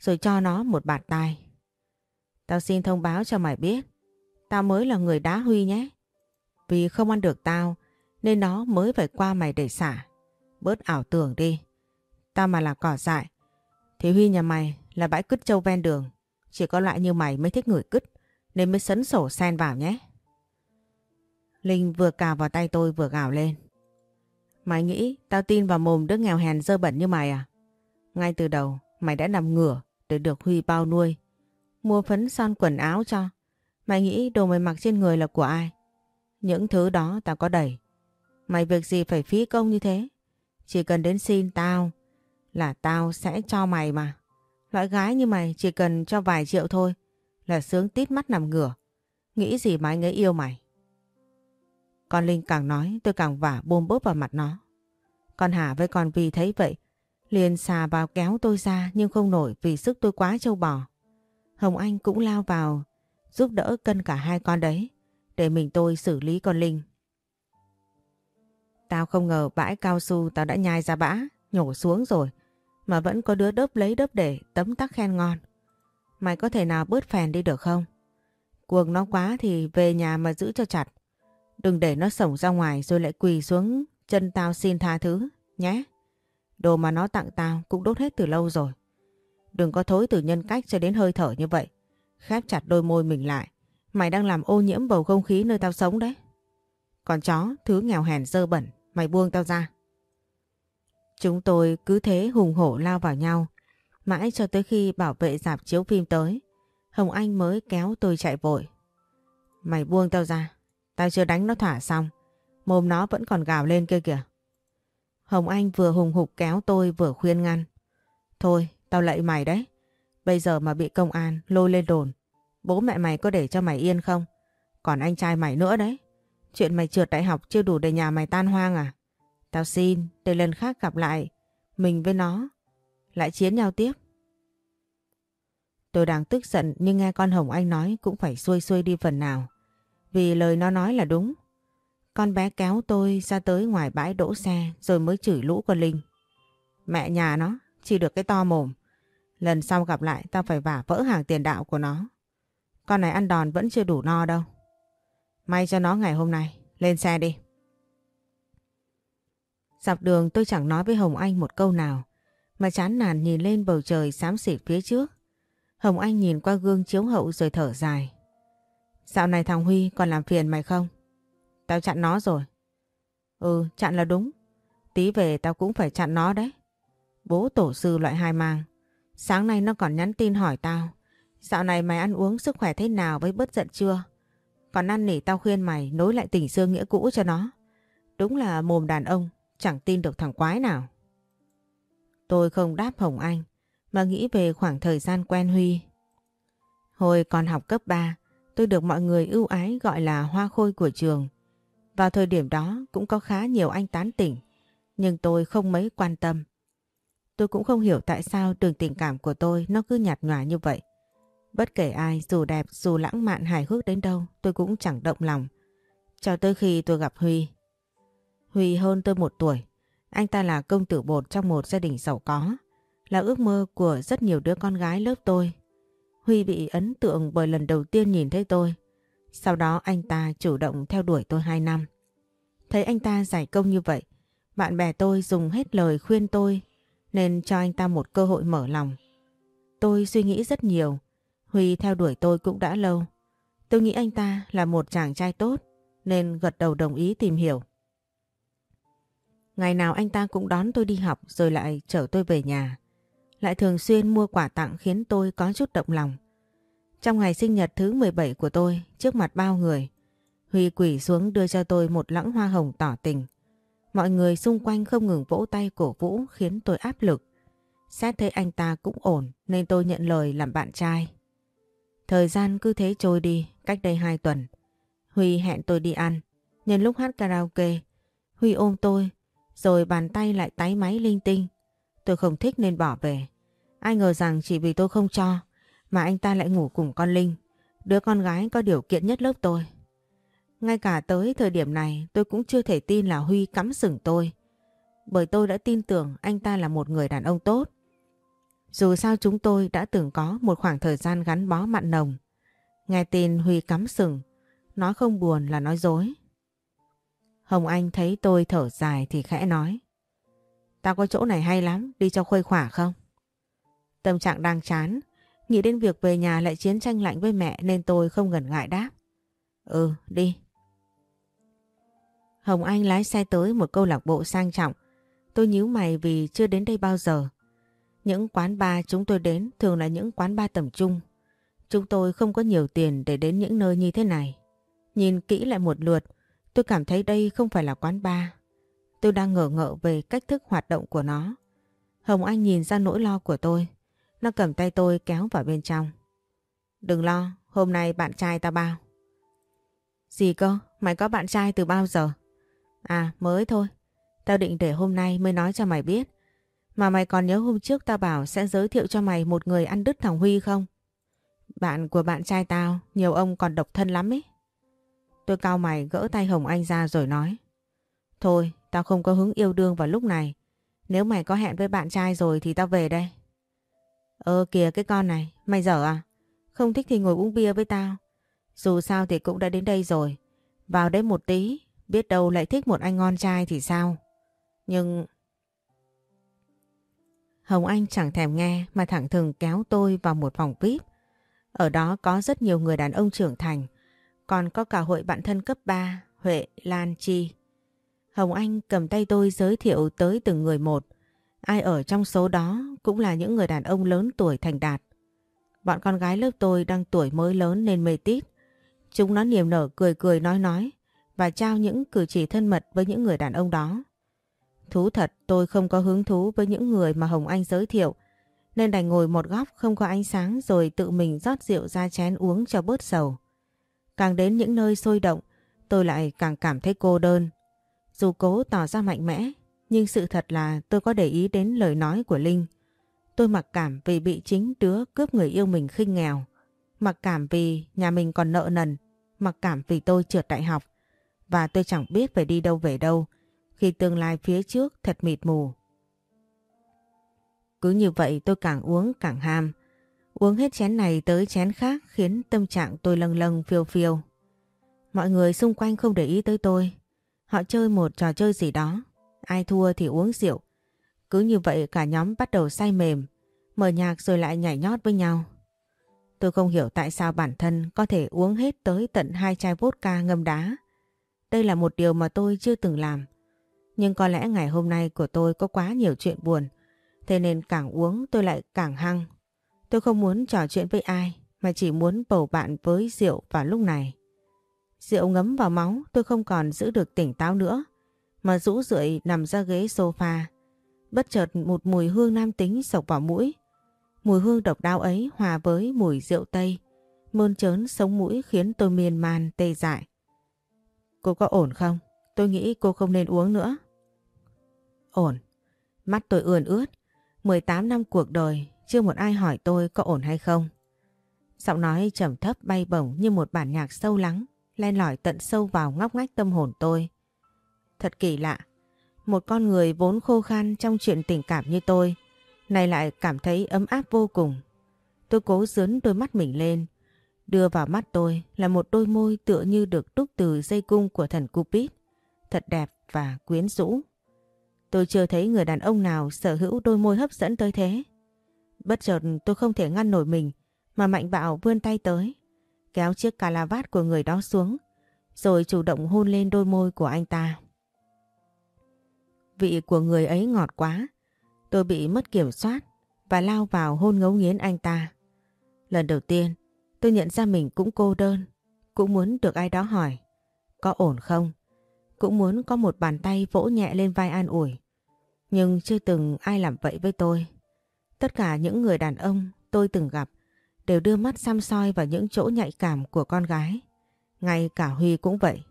rồi cho nó một bạt tai. Tao xin thông báo cho mày biết, tao mới là người đá Huy nhé. Vì không ăn được tao, nên nó mới phải qua mày để xả. Bớt ảo tưởng đi. Tao mà là cỏ dại, thì Huy nhà mày là bãi cứt châu ven đường. Chỉ có loại như mày mới thích người cứt, nên mới sấn sổ sen vào nhé. Linh vừa cào vào tay tôi vừa gào lên. Mày nghĩ tao tin vào mồm đứa nghèo hèn dơ bẩn như mày à? Ngay từ đầu, mày đã nằm ngửa để được Huy bao nuôi. Mua phấn son quần áo cho. Mày nghĩ đồ mày mặc trên người là của ai? Những thứ đó tao có đầy. Mày việc gì phải phí công như thế? Chỉ cần đến xin tao là tao sẽ cho mày mà. Loại gái như mày chỉ cần cho vài triệu thôi là sướng tít mắt nằm ngửa. Nghĩ gì mà anh ấy yêu mày? Con Linh càng nói tôi càng vả bôm bốp vào mặt nó. Con Hà với con Vi thấy vậy liền xà vào kéo tôi ra nhưng không nổi vì sức tôi quá trâu bò. Hồng Anh cũng lao vào giúp đỡ cân cả hai con đấy để mình tôi xử lý con Linh. Tao không ngờ bãi cao su tao đã nhai ra bã, nhổ xuống rồi mà vẫn có đứa đớp lấy đớp để tấm tắc khen ngon. Mày có thể nào bớt phèn đi được không? Cuồng nó quá thì về nhà mà giữ cho chặt. Đừng để nó sổng ra ngoài rồi lại quỳ xuống chân tao xin tha thứ, nhé. Đồ mà nó tặng tao cũng đốt hết từ lâu rồi. Đừng có thối từ nhân cách cho đến hơi thở như vậy. Khép chặt đôi môi mình lại. Mày đang làm ô nhiễm bầu không khí nơi tao sống đấy. Còn chó, thứ nghèo hèn dơ bẩn, mày buông tao ra. Chúng tôi cứ thế hùng hổ lao vào nhau. Mãi cho tới khi bảo vệ dạp chiếu phim tới. Hồng Anh mới kéo tôi chạy vội. Mày buông tao ra. Tao chưa đánh nó thỏa xong. Mồm nó vẫn còn gào lên kia kìa. Hồng Anh vừa hùng hục kéo tôi vừa khuyên ngăn. Thôi, tao lạy mày đấy. Bây giờ mà bị công an lôi lên đồn. Bố mẹ mày có để cho mày yên không? Còn anh trai mày nữa đấy. Chuyện mày trượt đại học chưa đủ để nhà mày tan hoang à? Tao xin, để lần khác gặp lại, mình với nó, lại chiến nhau tiếp. Tôi đang tức giận nhưng nghe con Hồng Anh nói cũng phải xuôi xuôi đi phần nào. Vì lời nó nói là đúng. Con bé kéo tôi ra tới ngoài bãi đỗ xe rồi mới chửi lũ con Linh. Mẹ nhà nó, chỉ được cái to mồm. Lần sau gặp lại tao phải vả vỡ hàng tiền đạo của nó. Con này ăn đòn vẫn chưa đủ no đâu. May cho nó ngày hôm nay, lên xe đi. Dọc đường tôi chẳng nói với Hồng Anh một câu nào, mà chán nản nhìn lên bầu trời xám xịt phía trước. Hồng Anh nhìn qua gương chiếu hậu rồi thở dài. Dạo này thằng Huy còn làm phiền mày không? Tao chặn nó rồi. Ừ, chặn là đúng. Tí về tao cũng phải chặn nó đấy. Bố tổ sư loại hai mang. Sáng nay nó còn nhắn tin hỏi tao. Dạo này mày ăn uống sức khỏe thế nào với bớt giận chưa? Còn ăn nỉ tao khuyên mày nối lại tình xưa nghĩa cũ cho nó. Đúng là mồm đàn ông, chẳng tin được thằng quái nào. Tôi không đáp Hồng Anh, mà nghĩ về khoảng thời gian quen Huy. Hồi còn học cấp 3, tôi được mọi người ưu ái gọi là hoa khôi của trường. Vào thời điểm đó cũng có khá nhiều anh tán tỉnh, nhưng tôi không mấy quan tâm. Tôi cũng không hiểu tại sao đường tình cảm của tôi nó cứ nhạt nhòa như vậy. Bất kể ai, dù đẹp, dù lãng mạn hài hước đến đâu, tôi cũng chẳng động lòng. Cho tới khi tôi gặp Huy. Huy hơn tôi một tuổi. Anh ta là công tử bột trong một gia đình giàu có. Là ước mơ của rất nhiều đứa con gái lớp tôi. Huy bị ấn tượng bởi lần đầu tiên nhìn thấy tôi. Sau đó anh ta chủ động theo đuổi tôi 2 năm. Thấy anh ta giải công như vậy, bạn bè tôi dùng hết lời khuyên tôi nên cho anh ta một cơ hội mở lòng. Tôi suy nghĩ rất nhiều. Huy theo đuổi tôi cũng đã lâu. Tôi nghĩ anh ta là một chàng trai tốt nên gật đầu đồng ý tìm hiểu. Ngày nào anh ta cũng đón tôi đi học rồi lại chở tôi về nhà. Lại thường xuyên mua quà tặng khiến tôi có chút động lòng. Trong ngày sinh nhật thứ 17 của tôi, trước mặt bao người, Huy quỷ xuống đưa cho tôi một lãng hoa hồng tỏ tình. Mọi người xung quanh không ngừng vỗ tay cổ vũ khiến tôi áp lực. Xét thấy anh ta cũng ổn nên tôi nhận lời làm bạn trai. Thời gian cứ thế trôi đi, cách đây 2 tuần. Huy hẹn tôi đi ăn. Nhân lúc hát karaoke, Huy ôm tôi, rồi bàn tay lại tái máy linh tinh. Tôi không thích nên bỏ về. Ai ngờ rằng chỉ vì tôi không cho, mà anh ta lại ngủ cùng con Linh, đứa con gái có điều kiện nhất lớp tôi. Ngay cả tới thời điểm này tôi cũng chưa thể tin là Huy cắm sừng tôi. Bởi tôi đã tin tưởng anh ta là một người đàn ông tốt. Dù sao chúng tôi đã từng có một khoảng thời gian gắn bó mặn nồng. Nghe tin Huy cắm sừng, nói không buồn là nói dối. Hồng Anh thấy tôi thở dài thì khẽ nói. Tao có chỗ này hay lắm, đi cho khuây khỏa không? Tâm trạng đang chán, nghĩ đến việc về nhà lại chiến tranh lạnh với mẹ nên tôi không ngần ngại đáp. Ừ, đi. Hồng Anh lái xe tới một câu lạc bộ sang trọng. Tôi nhíu mày vì chưa đến đây bao giờ. Những quán bar chúng tôi đến thường là những quán bar tầm trung. Chúng tôi không có nhiều tiền để đến những nơi như thế này. Nhìn kỹ lại một lượt, tôi cảm thấy đây không phải là quán bar. Tôi đang ngờ ngợ về cách thức hoạt động của nó. Hồng Anh nhìn ra nỗi lo của tôi. Nó cầm tay tôi kéo vào bên trong. Đừng lo, hôm nay bạn trai ta bao. Gì cơ? Mày có bạn trai từ bao giờ? À mới thôi. Tao định để hôm nay mới nói cho mày biết. Mà mày còn nhớ hôm trước tao bảo sẽ giới thiệu cho mày một người ăn đứt thằng Huy không? Bạn của bạn trai tao, nhiều ông còn độc thân lắm ấy. Tôi cao mày gỡ tay Hồng Anh ra rồi nói. Thôi, tao không có hứng yêu đương vào lúc này. Nếu mày có hẹn với bạn trai rồi thì tao về đây. Ơ kìa cái con này, mày dở à? Không thích thì ngồi uống bia với tao. Dù sao thì cũng đã đến đây rồi. Vào đấy một tí, biết đâu lại thích một anh ngon trai thì sao? Nhưng... Hồng Anh chẳng thèm nghe mà thẳng thừng kéo tôi vào một phòng VIP. Ở đó có rất nhiều người đàn ông trưởng thành, còn có cả hội bạn thân cấp 3, Huệ, Lan, Chi. Hồng Anh cầm tay tôi giới thiệu tới từng người một. Ai ở trong số đó cũng là những người đàn ông lớn tuổi thành đạt. Bọn con gái lớp tôi đang tuổi mới lớn nên mê tít. Chúng nó niềm nở cười cười nói nói và trao những cử chỉ thân mật với những người đàn ông đó. Thú thật, tôi không có hứng thú với những người mà Hồng Anh giới thiệu, nên đành ngồi một góc không có ánh sáng rồi tự mình rót rượu ra chén uống cho bớt sầu. Càng đến những nơi sôi động, tôi lại càng cảm thấy cô đơn. Dù cố tỏ ra mạnh mẽ, nhưng sự thật là tôi có để ý đến lời nói của Linh. Tôi mặc cảm vì bị chính đứa cướp người yêu mình khinh nghèo. Mặc cảm vì nhà mình còn nợ nần. Mặc cảm vì tôi trượt đại học. Và tôi chẳng biết phải đi đâu về đâu, khi tương lai phía trước thật mịt mù. Cứ như vậy tôi càng uống càng ham. Uống hết chén này tới chén khác khiến tâm trạng tôi lâng lâng, phiêu phiêu. Mọi người xung quanh không để ý tới tôi. Họ chơi một trò chơi gì đó. Ai thua thì uống rượu. Cứ như vậy cả nhóm bắt đầu say mềm. Mở nhạc rồi lại nhảy nhót với nhau. Tôi không hiểu tại sao bản thân có thể uống hết tới tận hai chai vodka ngâm đá. Đây là một điều mà tôi chưa từng làm. Nhưng có lẽ ngày hôm nay của tôi có quá nhiều chuyện buồn. Thế nên càng uống tôi lại càng hăng. Tôi không muốn trò chuyện với ai, mà chỉ muốn bầu bạn với rượu vào lúc này. Rượu ngấm vào máu tôi không còn giữ được tỉnh táo nữa mà rũ rượi nằm ra ghế sofa. Bất chợt một mùi hương nam tính sộc vào mũi. Mùi hương độc đáo ấy hòa với mùi rượu tây, mơn trớn sống mũi khiến tôi miên man tê dại. Cô có ổn không? Tôi nghĩ cô không nên uống nữa. Ổn. Mắt tôi ươn ướt. 18 năm cuộc đời, chưa một ai hỏi tôi có ổn hay không. Giọng nói trầm thấp bay bổng như một bản nhạc sâu lắng, len lỏi tận sâu vào ngóc ngách tâm hồn tôi. Thật kỳ lạ, một con người vốn khô khan trong chuyện tình cảm như tôi, này lại cảm thấy ấm áp vô cùng. Tôi cố dướn đôi mắt mình lên, đưa vào mắt tôi là một đôi môi tựa như được đúc từ dây cung của thần Cupid, thật đẹp và quyến rũ. Tôi chưa thấy người đàn ông nào sở hữu đôi môi hấp dẫn tới thế. Bất chợt tôi không thể ngăn nổi mình mà mạnh bạo vươn tay tới, kéo chiếc cà la vát của người đó xuống, rồi chủ động hôn lên đôi môi của anh ta. Vị của người ấy ngọt quá, tôi bị mất kiểm soát và lao vào hôn ngấu nghiến anh ta. Lần đầu tiên, tôi nhận ra mình cũng cô đơn, cũng muốn được ai đó hỏi, có ổn không? Cũng muốn có một bàn tay vỗ nhẹ lên vai an ủi. Nhưng chưa từng ai làm vậy với tôi. Tất cả những người đàn ông tôi từng gặp đều đưa mắt xăm soi vào những chỗ nhạy cảm của con gái. Ngay cả Huy cũng vậy.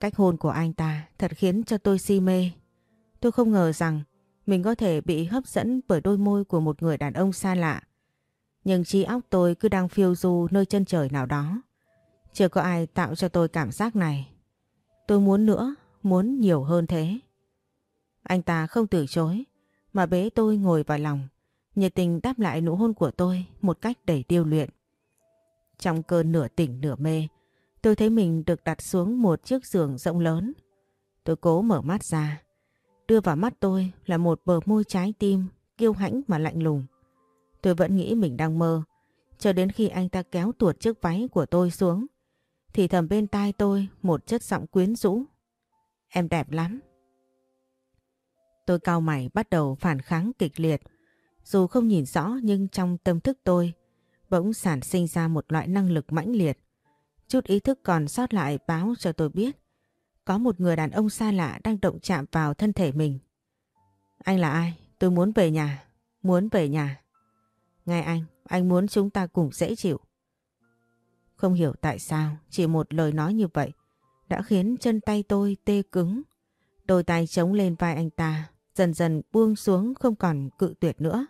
Cách hôn của anh ta thật khiến cho tôi si mê. Tôi không ngờ rằng mình có thể bị hấp dẫn bởi đôi môi của một người đàn ông xa lạ. Nhưng trí óc tôi cứ đang phiêu du nơi chân trời nào đó. Chưa có ai tạo cho tôi cảm giác này. Tôi muốn nữa, muốn nhiều hơn thế. Anh ta không từ chối, mà bế tôi ngồi vào lòng, nhiệt tình đáp lại nụ hôn của tôi một cách đầy điêu luyện. Trong cơn nửa tỉnh nửa mê, tôi thấy mình được đặt xuống một chiếc giường rộng lớn. Tôi cố mở mắt ra, đưa vào mắt tôi là một bờ môi trái tim, kiêu hãnh mà lạnh lùng. Tôi vẫn nghĩ mình đang mơ, cho đến khi anh ta kéo tuột chiếc váy của tôi xuống, thì thầm bên tai tôi một chất giọng quyến rũ. Em đẹp lắm. Tôi cao mày bắt đầu phản kháng kịch liệt. Dù không nhìn rõ nhưng trong tâm thức tôi bỗng sản sinh ra một loại năng lực mãnh liệt. Chút ý thức còn sót lại báo cho tôi biết có một người đàn ông xa lạ đang động chạm vào thân thể mình. Anh là ai? Tôi muốn về nhà. Muốn về nhà. Nghe anh, anh muốn chúng ta cùng dễ chịu. Không hiểu tại sao chỉ một lời nói như vậy đã khiến chân tay tôi tê cứng. Đôi tay chống lên vai anh ta, dần dần buông xuống không còn cự tuyệt nữa.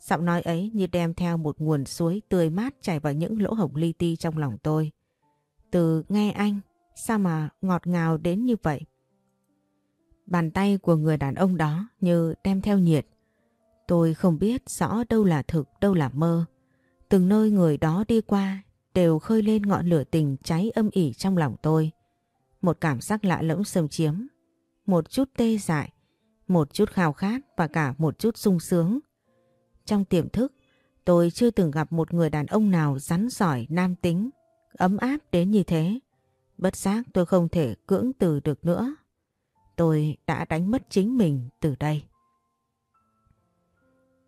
Giọng nói ấy như đem theo một nguồn suối tươi mát chảy vào những lỗ hổng li ti trong lòng tôi. Từ nghe anh, sao mà ngọt ngào đến như vậy? Bàn tay của người đàn ông đó như đem theo nhiệt. Tôi không biết rõ đâu là thực, đâu là mơ. Từng nơi người đó đi qua đều khơi lên ngọn lửa tình cháy âm ỉ trong lòng tôi. Một cảm giác lạ lẫm xâm chiếm, một chút tê dại, một chút khao khát và cả một chút sung sướng. Trong tiềm thức, tôi chưa từng gặp một người đàn ông nào rắn giỏi nam tính, ấm áp đến như thế. Bất giác tôi không thể cưỡng từ được nữa. Tôi đã đánh mất chính mình từ đây.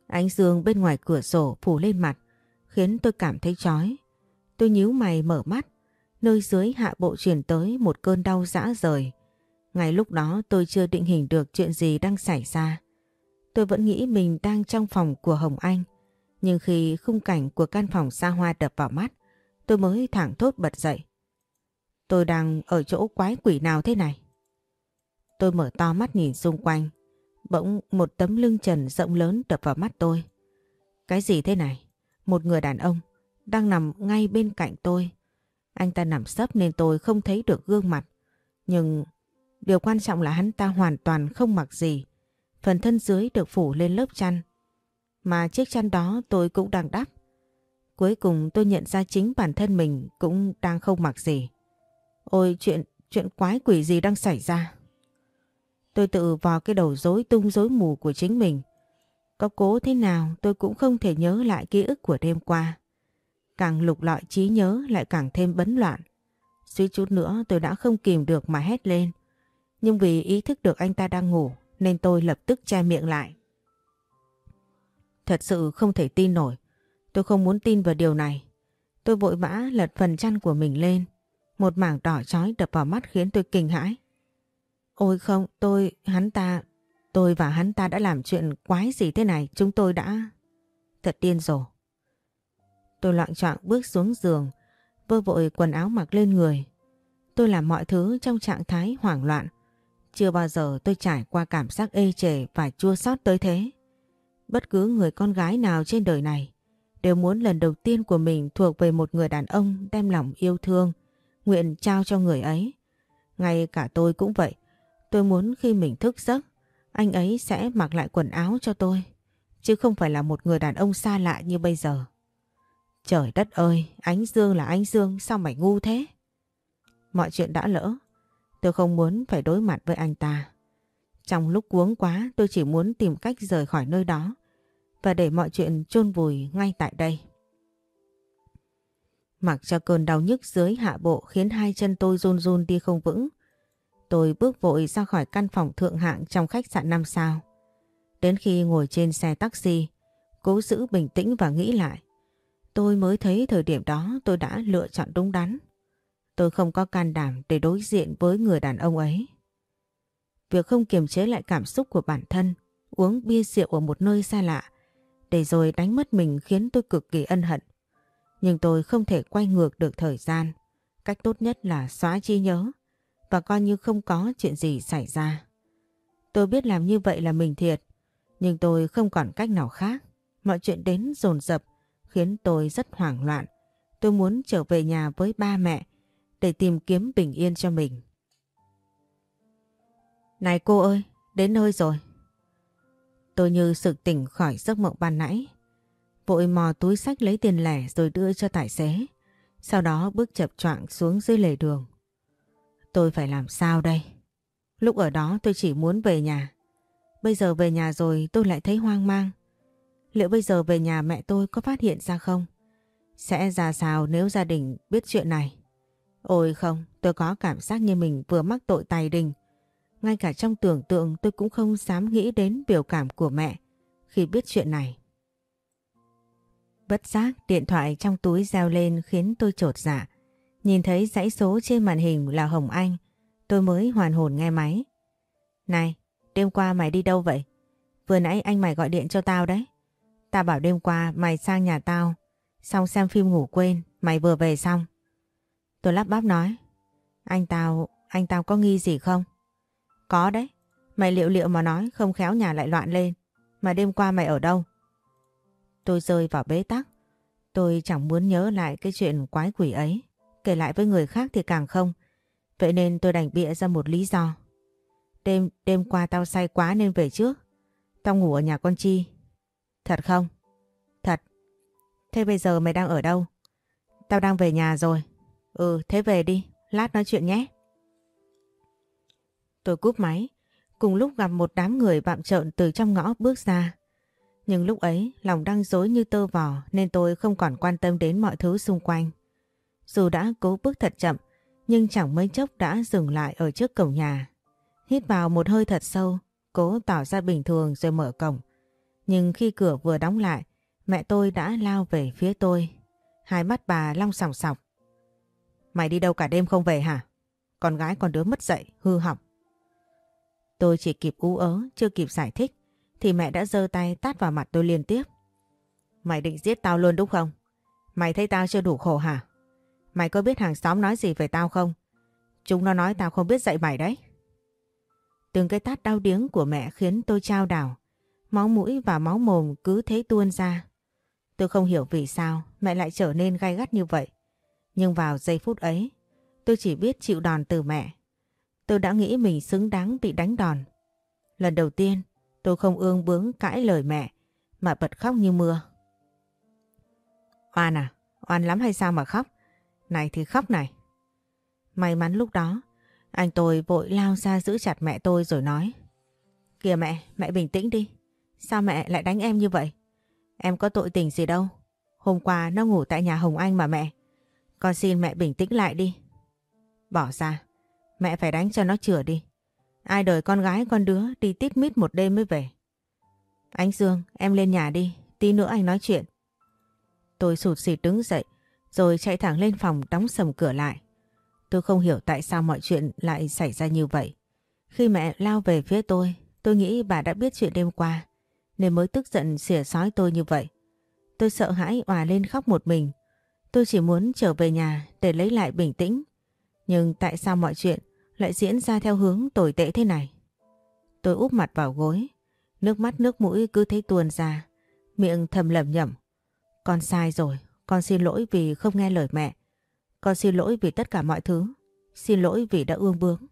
Ánh dương bên ngoài cửa sổ phủ lên mặt, khiến tôi cảm thấy chói. Tôi nhíu mày mở mắt, nơi dưới hạ bộ truyền tới một cơn đau dã rời. Ngay lúc đó tôi chưa định hình được chuyện gì đang xảy ra. Tôi vẫn nghĩ mình đang trong phòng của Hồng Anh. Nhưng khi khung cảnh của căn phòng xa hoa đập vào mắt, tôi mới thẳng thốt bật dậy. Tôi đang ở chỗ quái quỷ nào thế này? Tôi mở to mắt nhìn xung quanh. Bỗng một tấm lưng trần rộng lớn đập vào mắt tôi. Cái gì thế này? Một người đàn ông đang nằm ngay bên cạnh tôi. Anh ta nằm sấp nên tôi không thấy được gương mặt. Nhưng điều quan trọng là hắn ta hoàn toàn không mặc gì. Phần thân dưới được phủ lên lớp chăn. Mà chiếc chăn đó tôi cũng đang đắp. Cuối cùng tôi nhận ra chính bản thân mình cũng đang không mặc gì. Ôi chuyện, chuyện quái quỷ gì đang xảy ra? Tôi tự vào cái đầu rối tung rối mù của chính mình. Có cố thế nào tôi cũng không thể nhớ lại ký ức của đêm qua. Càng lục lọi trí nhớ lại càng thêm bấn loạn. Suy chút nữa tôi đã không kìm được mà hét lên. Nhưng vì ý thức được anh ta đang ngủ nên tôi lập tức che miệng lại. Thật sự không thể tin nổi. Tôi không muốn tin vào điều này. Tôi vội vã lật phần chăn của mình lên. Một mảng đỏ chói đập vào mắt khiến tôi kinh hãi. Ôi không, tôi, hắn ta, tôi và hắn ta đã làm chuyện quái gì thế này, chúng tôi đã... thật điên rồ. Tôi loạn trọng bước xuống giường, vơ vội quần áo mặc lên người. Tôi làm mọi thứ trong trạng thái hoảng loạn. Chưa bao giờ tôi trải qua cảm giác ê chề và chua xót tới thế. Bất cứ người con gái nào trên đời này đều muốn lần đầu tiên của mình thuộc về một người đàn ông đem lòng yêu thương, nguyện trao cho người ấy. Ngay cả tôi cũng vậy. Tôi muốn khi mình thức giấc, anh ấy sẽ mặc lại quần áo cho tôi, chứ không phải là một người đàn ông xa lạ như bây giờ. Trời đất ơi, ánh dương là ánh dương, sao mày ngu thế? Mọi chuyện đã lỡ, tôi không muốn phải đối mặt với anh ta. Trong lúc cuống quá tôi chỉ muốn tìm cách rời khỏi nơi đó và để mọi chuyện chôn vùi ngay tại đây. Mặc cho cơn đau nhức dưới hạ bộ khiến hai chân tôi run run đi không vững. Tôi bước vội ra khỏi căn phòng thượng hạng trong khách sạn 5 sao. Đến khi ngồi trên xe taxi, cố giữ bình tĩnh và nghĩ lại. Tôi mới thấy thời điểm đó tôi đã lựa chọn đúng đắn. Tôi không có can đảm để đối diện với người đàn ông ấy. Việc không kiềm chế lại cảm xúc của bản thân, uống bia rượu ở một nơi xa lạ, để rồi đánh mất mình khiến tôi cực kỳ ân hận. Nhưng tôi không thể quay ngược được thời gian. Cách tốt nhất là xóa chi nhớ và coi như không có chuyện gì xảy ra. Tôi biết làm như vậy là mình thiệt, nhưng tôi không còn cách nào khác. Mọi chuyện đến dồn dập khiến tôi rất hoảng loạn. Tôi muốn trở về nhà với ba mẹ để tìm kiếm bình yên cho mình. Này cô ơi, đến nơi rồi. Tôi như sự tỉnh khỏi giấc mộng ban nãy. Vội mò túi sách lấy tiền lẻ rồi đưa cho tài xế. Sau đó bước chập choạng xuống dưới lề đường. Tôi phải làm sao đây? Lúc ở đó tôi chỉ muốn về nhà. Bây giờ về nhà rồi tôi lại thấy hoang mang. Liệu bây giờ về nhà mẹ tôi có phát hiện ra không? Sẽ ra sao nếu gia đình biết chuyện này? Ôi không, tôi có cảm giác như mình vừa mắc tội tài đình. Ngay cả trong tưởng tượng tôi cũng không dám nghĩ đến biểu cảm của mẹ khi biết chuyện này. Bất giác điện thoại trong túi reo lên khiến tôi trột dạ. Nhìn thấy dãy số trên màn hình là Hồng Anh, tôi mới hoàn hồn nghe máy. Này, đêm qua mày đi đâu vậy? Vừa nãy anh mày gọi điện cho tao đấy. Tao bảo đêm qua mày sang nhà tao, xong xem phim ngủ quên, mày vừa về xong. Tôi lắp bắp nói, anh tao, anh tao có nghi gì không? Có đấy, mày liệu liệu mà nói không khéo nhà lại loạn lên. Mà đêm qua mày ở đâu? Tôi rơi vào bế tắc. Tôi chẳng muốn nhớ lại cái chuyện quái quỷ ấy. Kể lại với người khác thì càng không. Vậy nên tôi đành bịa ra một lý do. Đêm đêm qua tao say quá nên về trước. Tao ngủ ở nhà con Chi. Thật không? Thật. Thế bây giờ mày đang ở đâu? Tao đang về nhà rồi. Ừ, thế về đi. Lát nói chuyện nhé. Tôi cúp máy. Cùng lúc gặp một đám người bạm trợn từ trong ngõ bước ra. Nhưng lúc ấy lòng đang dối như tơ vò nên tôi không còn quan tâm đến mọi thứ xung quanh. Dù đã cố bước thật chậm nhưng chẳng mấy chốc đã dừng lại ở trước cổng nhà. Hít vào một hơi thật sâu, cố tỏ ra bình thường rồi mở cổng. Nhưng khi cửa vừa đóng lại, mẹ tôi đã lao về phía tôi. Hai mắt bà long sòng sọc. Mày đi đâu cả đêm không về hả? Con gái con đứa mất dậy, hư hỏng. Tôi chỉ kịp ú ớ, chưa kịp giải thích, thì mẹ đã giơ tay tát vào mặt tôi liên tiếp. Mày định giết tao luôn đúng không? Mày thấy tao chưa đủ khổ hả? Mày có biết hàng xóm nói gì về tao không? Chúng nó nói tao không biết dạy mày đấy. Từng cái tát đau điếng của mẹ khiến tôi trao đảo. Máu mũi và máu mồm cứ thế tuôn ra. Tôi không hiểu vì sao mẹ lại trở nên gay gắt như vậy. Nhưng vào giây phút ấy, tôi chỉ biết chịu đòn từ mẹ. Tôi đã nghĩ mình xứng đáng bị đánh đòn. Lần đầu tiên, tôi không ương bướng cãi lời mẹ, mà bật khóc như mưa. Oan à, oan lắm hay sao mà khóc? Này thì khóc này. May mắn lúc đó, anh tôi vội lao ra giữ chặt mẹ tôi rồi nói. Kìa mẹ, mẹ bình tĩnh đi. Sao mẹ lại đánh em như vậy? Em có tội tình gì đâu. Hôm qua nó ngủ tại nhà Hồng Anh mà mẹ. Con xin mẹ bình tĩnh lại đi. Bỏ ra. Mẹ phải đánh cho nó chừa đi. Ai đời con gái con đứa đi tít mít một đêm mới về. Anh Dương, em lên nhà đi. Tí nữa anh nói chuyện. Tôi sụt xịt đứng dậy rồi chạy thẳng lên phòng đóng sầm cửa lại. Tôi không hiểu tại sao mọi chuyện lại xảy ra như vậy. Khi mẹ lao về phía tôi, tôi nghĩ bà đã biết chuyện đêm qua, nên mới tức giận xỉa sói tôi như vậy. Tôi sợ hãi òa lên khóc một mình. Tôi chỉ muốn trở về nhà để lấy lại bình tĩnh. Nhưng tại sao mọi chuyện lại diễn ra theo hướng tồi tệ thế này? Tôi úp mặt vào gối. Nước mắt nước mũi cứ thấy tuôn ra. Miệng thầm lẩm nhẩm. Con sai rồi. Con xin lỗi vì không nghe lời mẹ. Con xin lỗi vì tất cả mọi thứ. Xin lỗi vì đã ương bướng.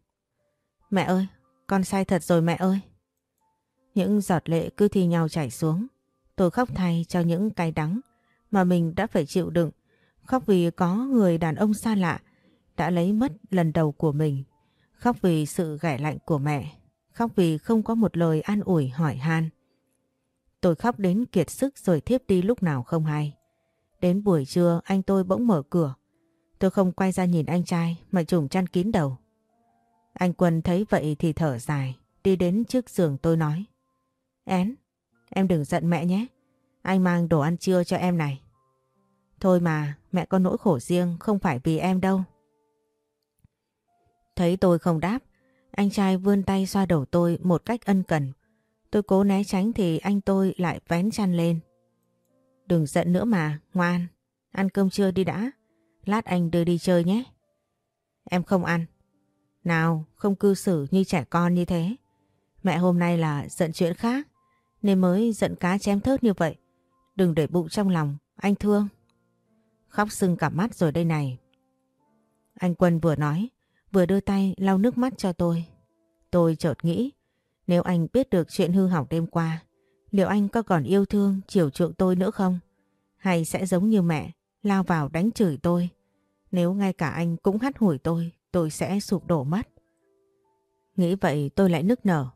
Mẹ ơi, con sai thật rồi mẹ ơi. Những giọt lệ cứ thi nhau chảy xuống. Tôi khóc thay cho những cay đắng mà mình đã phải chịu đựng. Khóc vì có người đàn ông xa lạ đã lấy mất lần đầu của mình. Khóc vì sự ghẻ lạnh của mẹ. Khóc vì không có một lời an ủi hỏi han. Tôi khóc đến kiệt sức rồi thiếp đi lúc nào không hay. Đến buổi trưa anh tôi bỗng mở cửa. Tôi không quay ra nhìn anh trai mà trùng chăn kín đầu. Anh Quân thấy vậy thì thở dài, đi đến trước giường tôi nói. Én, em đừng giận mẹ nhé. Anh mang đồ ăn trưa cho em này. Thôi mà, mẹ có nỗi khổ riêng, không phải vì em đâu. Thấy tôi không đáp, anh trai vươn tay xoa đầu tôi một cách ân cần. Tôi cố né tránh thì anh tôi lại vén chăn lên. Đừng giận nữa mà, ngoan. Ăn cơm trưa đi đã. Lát anh đưa đi chơi nhé. Em không ăn. Nào, không cư xử như trẻ con như thế. Mẹ hôm nay là giận chuyện khác, nên mới giận cá chém thớt như vậy. Đừng để bụng trong lòng, anh thương. Khóc sưng cả mắt rồi đây này. Anh Quân vừa nói, vừa đưa tay lau nước mắt cho tôi. Tôi chợt nghĩ, nếu anh biết được chuyện hư hỏng đêm qua, liệu anh có còn yêu thương, chiều chuộng tôi nữa không? Hay sẽ giống như mẹ, lao vào đánh chửi tôi? Nếu ngay cả anh cũng hắt hủi tôi, tôi sẽ sụp đổ mất. Nghĩ vậy tôi lại nức nở.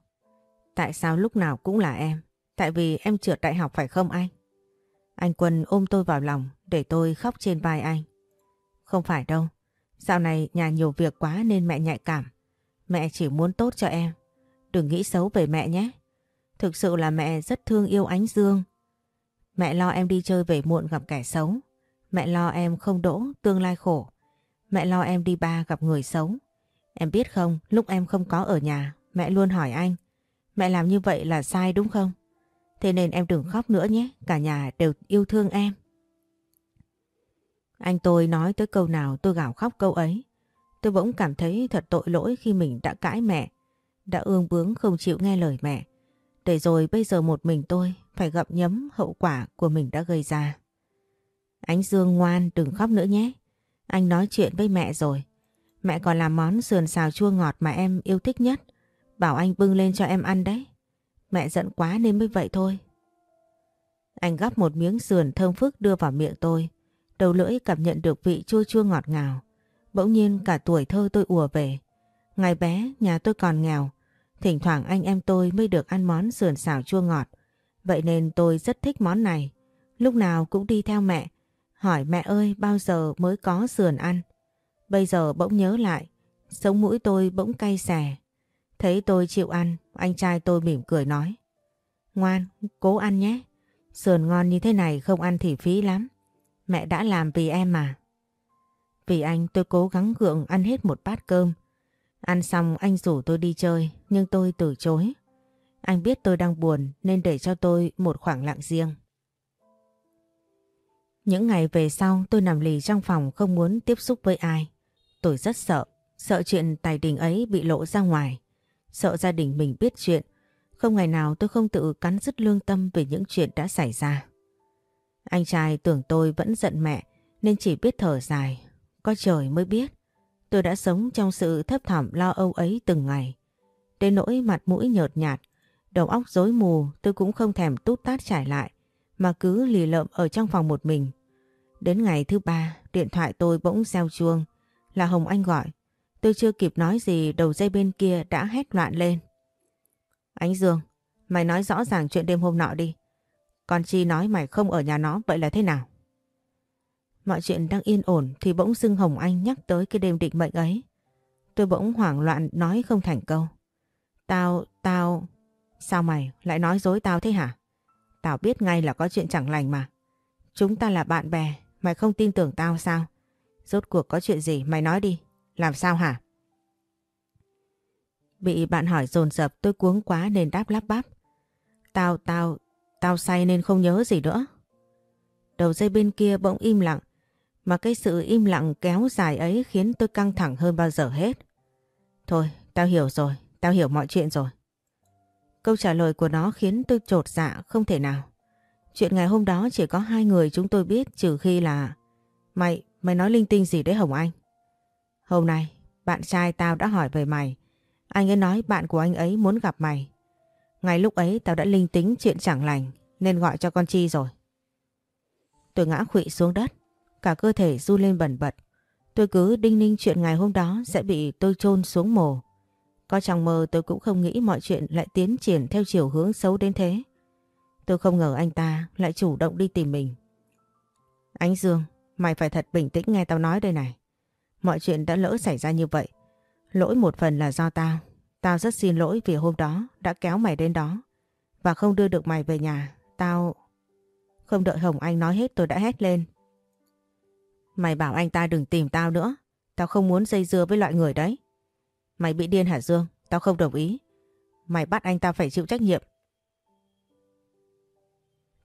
Tại sao lúc nào cũng là em? Tại vì em trượt đại học phải không anh? Anh Quân ôm tôi vào lòng để tôi khóc trên vai anh. Không phải đâu. Dạo này nhà nhiều việc quá nên mẹ nhạy cảm. Mẹ chỉ muốn tốt cho em. Đừng nghĩ xấu về mẹ nhé. Thực sự là mẹ rất thương yêu ánh Dương. Mẹ lo em đi chơi về muộn gặp kẻ xấu. Mẹ lo em không đỗ, tương lai khổ. Mẹ lo em đi ba gặp người xấu. Em biết không, lúc em không có ở nhà, mẹ luôn hỏi anh. Mẹ làm như vậy là sai đúng không? Thế nên em đừng khóc nữa nhé, cả nhà đều yêu thương em. Anh tôi nói tới câu nào tôi gào khóc câu ấy. Tôi bỗng cảm thấy thật tội lỗi khi mình đã cãi mẹ, đã ương bướng không chịu nghe lời mẹ. Để rồi bây giờ một mình tôi phải gặm nhấm hậu quả của mình đã gây ra. Ánh Dương ngoan đừng khóc nữa nhé. Anh nói chuyện với mẹ rồi. Mẹ còn làm món sườn xào chua ngọt mà em yêu thích nhất. Bảo anh bưng lên cho em ăn đấy. Mẹ giận quá nên mới vậy thôi. Anh gắp một miếng sườn thơm phức đưa vào miệng tôi. Đầu lưỡi cảm nhận được vị chua chua ngọt ngào. Bỗng nhiên cả tuổi thơ tôi ùa về. Ngày bé nhà tôi còn nghèo. Thỉnh thoảng anh em tôi mới được ăn món sườn xào chua ngọt. Vậy nên tôi rất thích món này. Lúc nào cũng đi theo mẹ. Hỏi mẹ ơi bao giờ mới có sườn ăn. Bây giờ bỗng nhớ lại. Sống mũi tôi bỗng cay xè. Thấy tôi chịu ăn, anh trai tôi mỉm cười nói. Ngoan, cố ăn nhé. Sườn ngon như thế này không ăn thì phí lắm. Mẹ đã làm vì em mà. Vì anh tôi cố gắng gượng ăn hết một bát cơm. Ăn xong anh rủ tôi đi chơi nhưng tôi từ chối. Anh biết tôi đang buồn nên để cho tôi một khoảng lặng riêng. Những ngày về sau tôi nằm lì trong phòng không muốn tiếp xúc với ai. Tôi rất sợ, sợ chuyện tài đình ấy bị lộ ra ngoài. Sợ gia đình mình biết chuyện. Không ngày nào tôi không tự cắn dứt lương tâm về những chuyện đã xảy ra. Anh trai tưởng tôi vẫn giận mẹ nên chỉ biết thở dài. Có trời mới biết. Tôi đã sống trong sự thấp thỏm lo âu ấy từng ngày. Đến nỗi mặt mũi nhợt nhạt, đầu óc rối mù tôi cũng không thèm tút tát trải lại mà cứ lì lợm ở trong phòng một mình. Đến ngày thứ ba, điện thoại tôi bỗng reo chuông. Là Hồng Anh gọi. Tôi chưa kịp nói gì đầu dây bên kia đã hét loạn lên. Ánh Dương, mày nói rõ ràng chuyện đêm hôm nọ đi. Còn Chi nói mày không ở nhà nó vậy là thế nào? Mọi chuyện đang yên ổn thì bỗng dưng Hồng Anh nhắc tới cái đêm định mệnh ấy. Tôi bỗng hoảng loạn nói không thành câu. Tao, tao... Sao mày lại nói dối tao thế hả? Tao biết ngay là có chuyện chẳng lành mà. Chúng ta là bạn bè, mày không tin tưởng tao sao? Rốt cuộc có chuyện gì mày nói đi. Làm sao hả? Bị bạn hỏi dồn dập tôi cuống quá nên đáp lắp bắp. Tao, tao, tao say nên không nhớ gì nữa. đầu dây bên kia bỗng im lặng. Mà cái sự im lặng kéo dài ấy khiến tôi căng thẳng hơn bao giờ hết. Thôi, tao hiểu rồi, tao hiểu mọi chuyện rồi. Câu trả lời của nó khiến tôi trột dạ không thể nào. Chuyện ngày hôm đó chỉ có hai người chúng tôi biết trừ khi là... Mày, mày nói linh tinh gì đấy Hồng Anh? Hôm nay, bạn trai tao đã hỏi về mày. Anh ấy nói bạn của anh ấy muốn gặp mày. Ngay lúc ấy tao đã linh tính chuyện chẳng lành nên gọi cho con Chi rồi. Tôi ngã khụy xuống đất, cả cơ thể du lên bẩn bật. Tôi cứ đinh ninh chuyện ngày hôm đó sẽ bị tôi chôn xuống mồ. Có trong mơ tôi cũng không nghĩ mọi chuyện lại tiến triển theo chiều hướng xấu đến thế. Tôi không ngờ anh ta lại chủ động đi tìm mình. Ánh Dương, mày phải thật bình tĩnh nghe tao nói đây này. Mọi chuyện đã lỡ xảy ra như vậy. Lỗi một phần là do tao. Tao rất xin lỗi vì hôm đó đã kéo mày đến đó. Và không đưa được mày về nhà. Tao... Không đợi Hồng Anh nói hết tôi đã hét lên. Mày bảo anh ta đừng tìm tao nữa. Tao không muốn dây dưa với loại người đấy. Mày bị điên hả Dương? Tao không đồng ý. Mày bắt anh ta phải chịu trách nhiệm.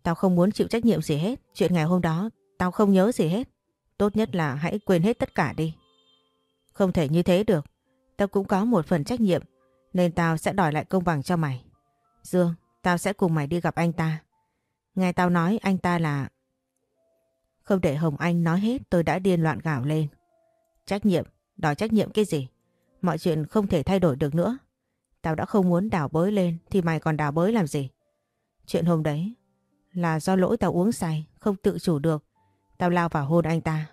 Tao không muốn chịu trách nhiệm gì hết. Chuyện ngày hôm đó, tao không nhớ gì hết. Tốt nhất là hãy quên hết tất cả đi. Không thể như thế được. Tao cũng có một phần trách nhiệm nên tao sẽ đòi lại công bằng cho mày. Dương, tao sẽ cùng mày đi gặp anh ta. Nghe tao nói anh ta là... Không để Hồng Anh nói hết tôi đã điên loạn gào lên. Trách nhiệm? Đòi trách nhiệm cái gì? Mọi chuyện không thể thay đổi được nữa. Tao đã không muốn đào bới lên thì mày còn đào bới làm gì? Chuyện hôm đấy là do lỗi tao uống say, không tự chủ được. Tao lao vào hôn anh ta.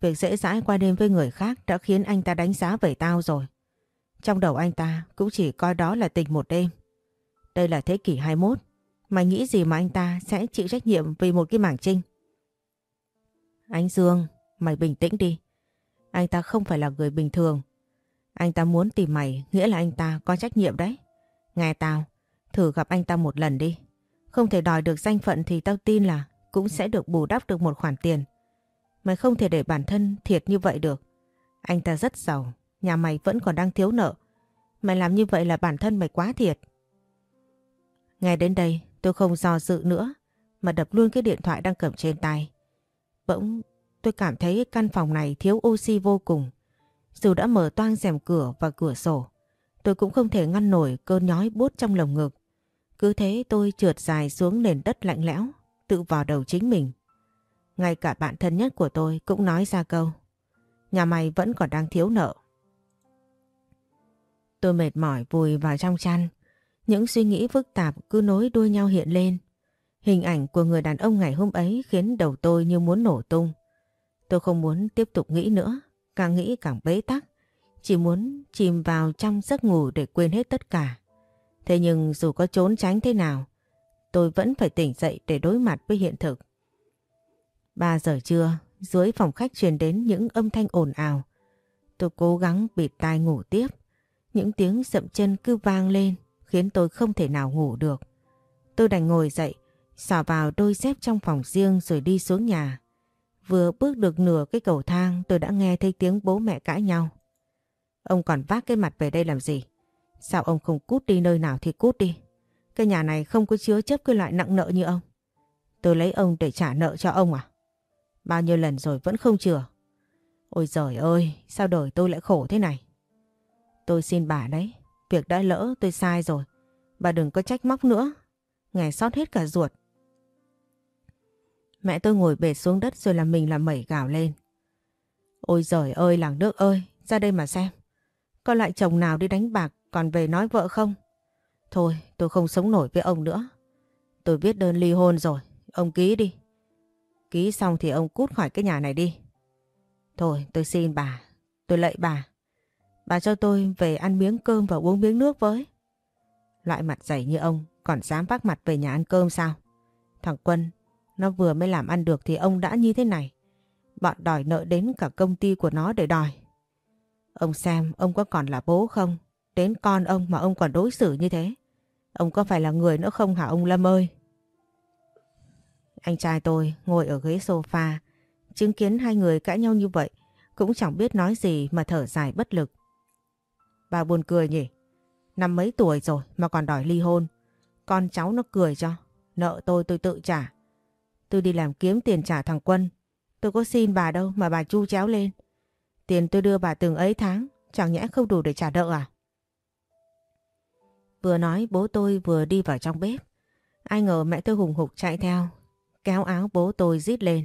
Việc dễ dãi qua đêm với người khác đã khiến anh ta đánh giá về tao rồi. Trong đầu anh ta cũng chỉ coi đó là tình một đêm. Đây là thế kỷ 21. Mày nghĩ gì mà anh ta sẽ chịu trách nhiệm vì một cái mảng trinh? Anh Dương, mày bình tĩnh đi. Anh ta không phải là người bình thường. Anh ta muốn tìm mày nghĩa là anh ta có trách nhiệm đấy. Nghe tao, thử gặp anh ta một lần đi. Không thể đòi được danh phận thì tao tin là cũng sẽ được bù đắp được một khoản tiền. Mày không thể để bản thân thiệt như vậy được. Anh ta rất giàu, nhà mày vẫn còn đang thiếu nợ. Mày làm như vậy là bản thân mày quá thiệt. Nghe đến đây tôi không do dự nữa mà đập luôn cái điện thoại đang cầm trên tay. Bỗng tôi cảm thấy căn phòng này thiếu oxy vô cùng. Dù đã mở toang rèm cửa và cửa sổ, tôi cũng không thể ngăn nổi cơn nhói bút trong lồng ngực. Cứ thế tôi trượt dài xuống nền đất lạnh lẽo, tự vào đầu chính mình. Ngay cả bạn thân nhất của tôi cũng nói ra câu. Nhà mày vẫn còn đang thiếu nợ. Tôi mệt mỏi vùi vào trong chăn. Những suy nghĩ phức tạp cứ nối đuôi nhau hiện lên. Hình ảnh của người đàn ông ngày hôm ấy khiến đầu tôi như muốn nổ tung. Tôi không muốn tiếp tục nghĩ nữa, càng nghĩ càng bế tắc. Chỉ muốn chìm vào trong giấc ngủ để quên hết tất cả. Thế nhưng dù có trốn tránh thế nào, tôi vẫn phải tỉnh dậy để đối mặt với hiện thực. 3 giờ trưa, dưới phòng khách truyền đến những âm thanh ồn ào. Tôi cố gắng bịt tai ngủ tiếp. Những tiếng dậm chân cứ vang lên khiến tôi không thể nào ngủ được. Tôi đành ngồi dậy, xỏ vào đôi dép trong phòng riêng rồi đi xuống nhà. Vừa bước được nửa cái cầu thang tôi đã nghe thấy tiếng bố mẹ cãi nhau. Ông còn vác cái mặt về đây làm gì? Sao ông không cút đi nơi nào thì cút đi? Cái nhà này không có chứa chấp cái loại nặng nợ như ông. Tôi lấy ông để trả nợ cho ông à? Bao nhiêu lần rồi vẫn không chừa. Ôi giời ơi, sao đời tôi lại khổ thế này? Tôi xin bà đấy, việc đã lỡ tôi sai rồi. Bà đừng có trách móc nữa, ngày sót hết cả ruột. Mẹ tôi ngồi bệt xuống đất rồi làm mình làm mẩy gào lên. Ôi giời ơi làng nước ơi, ra đây mà xem. Có loại chồng nào đi đánh bạc còn về nói vợ không? Thôi tôi không sống nổi với ông nữa. Tôi viết đơn ly hôn rồi, ông ký đi. Ký xong thì ông cút khỏi cái nhà này đi. Thôi tôi xin bà, tôi lạy bà. Bà cho tôi về ăn miếng cơm và uống miếng nước với. Loại mặt dày như ông còn dám vác mặt về nhà ăn cơm sao? Thằng Quân, nó vừa mới làm ăn được thì ông đã như thế này. Bọn đòi nợ đến cả công ty của nó để đòi. Ông xem ông có còn là bố không? Đến con ông mà ông còn đối xử như thế. Ông có phải là người nữa không hả ông Lâm ơi? Anh trai tôi ngồi ở ghế sofa, chứng kiến hai người cãi nhau như vậy, cũng chẳng biết nói gì mà thở dài bất lực. Bà buồn cười nhỉ? Năm mấy tuổi rồi mà còn đòi ly hôn. Con cháu nó cười cho. Nợ tôi tôi tự trả. Tôi đi làm kiếm tiền trả thằng Quân. Tôi có xin bà đâu mà bà chu chéo lên. Tiền tôi đưa bà từng ấy tháng, chẳng nhẽ không đủ để trả nợ à? Vừa nói bố tôi vừa đi vào trong bếp. Ai ngờ mẹ tôi hùng hục chạy theo, kéo áo bố tôi rít lên.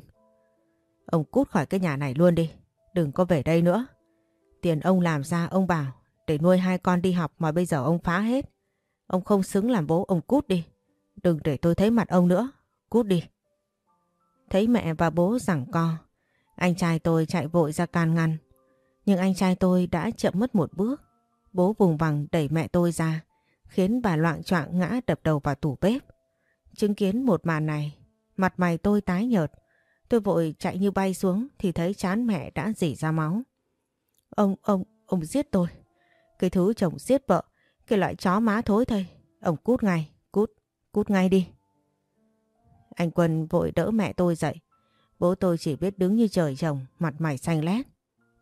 Ông cút khỏi cái nhà này luôn đi, đừng có về đây nữa. Tiền ông làm ra ông bảo để nuôi hai con đi học mà bây giờ ông phá hết. Ông không xứng làm bố ông cút đi. Đừng để tôi thấy mặt ông nữa, cút đi. Thấy mẹ và bố giằng co, anh trai tôi chạy vội ra can ngăn. Nhưng anh trai tôi đã chậm mất một bước. Bố vùng vằng đẩy mẹ tôi ra, khiến bà loạn choạng ngã đập đầu vào tủ bếp. Chứng kiến một màn này, mặt mày tôi tái nhợt. Tôi vội chạy như bay xuống thì thấy chán mẹ đã dỉ ra máu. Ông, ông, ông giết tôi. Cái thứ chồng giết vợ, cái loại chó má thối thôi. Ông cút ngay, cút, cút ngay đi. Anh Quân vội đỡ mẹ tôi dậy. Bố tôi chỉ biết đứng như trời trồng, mặt mày xanh lét.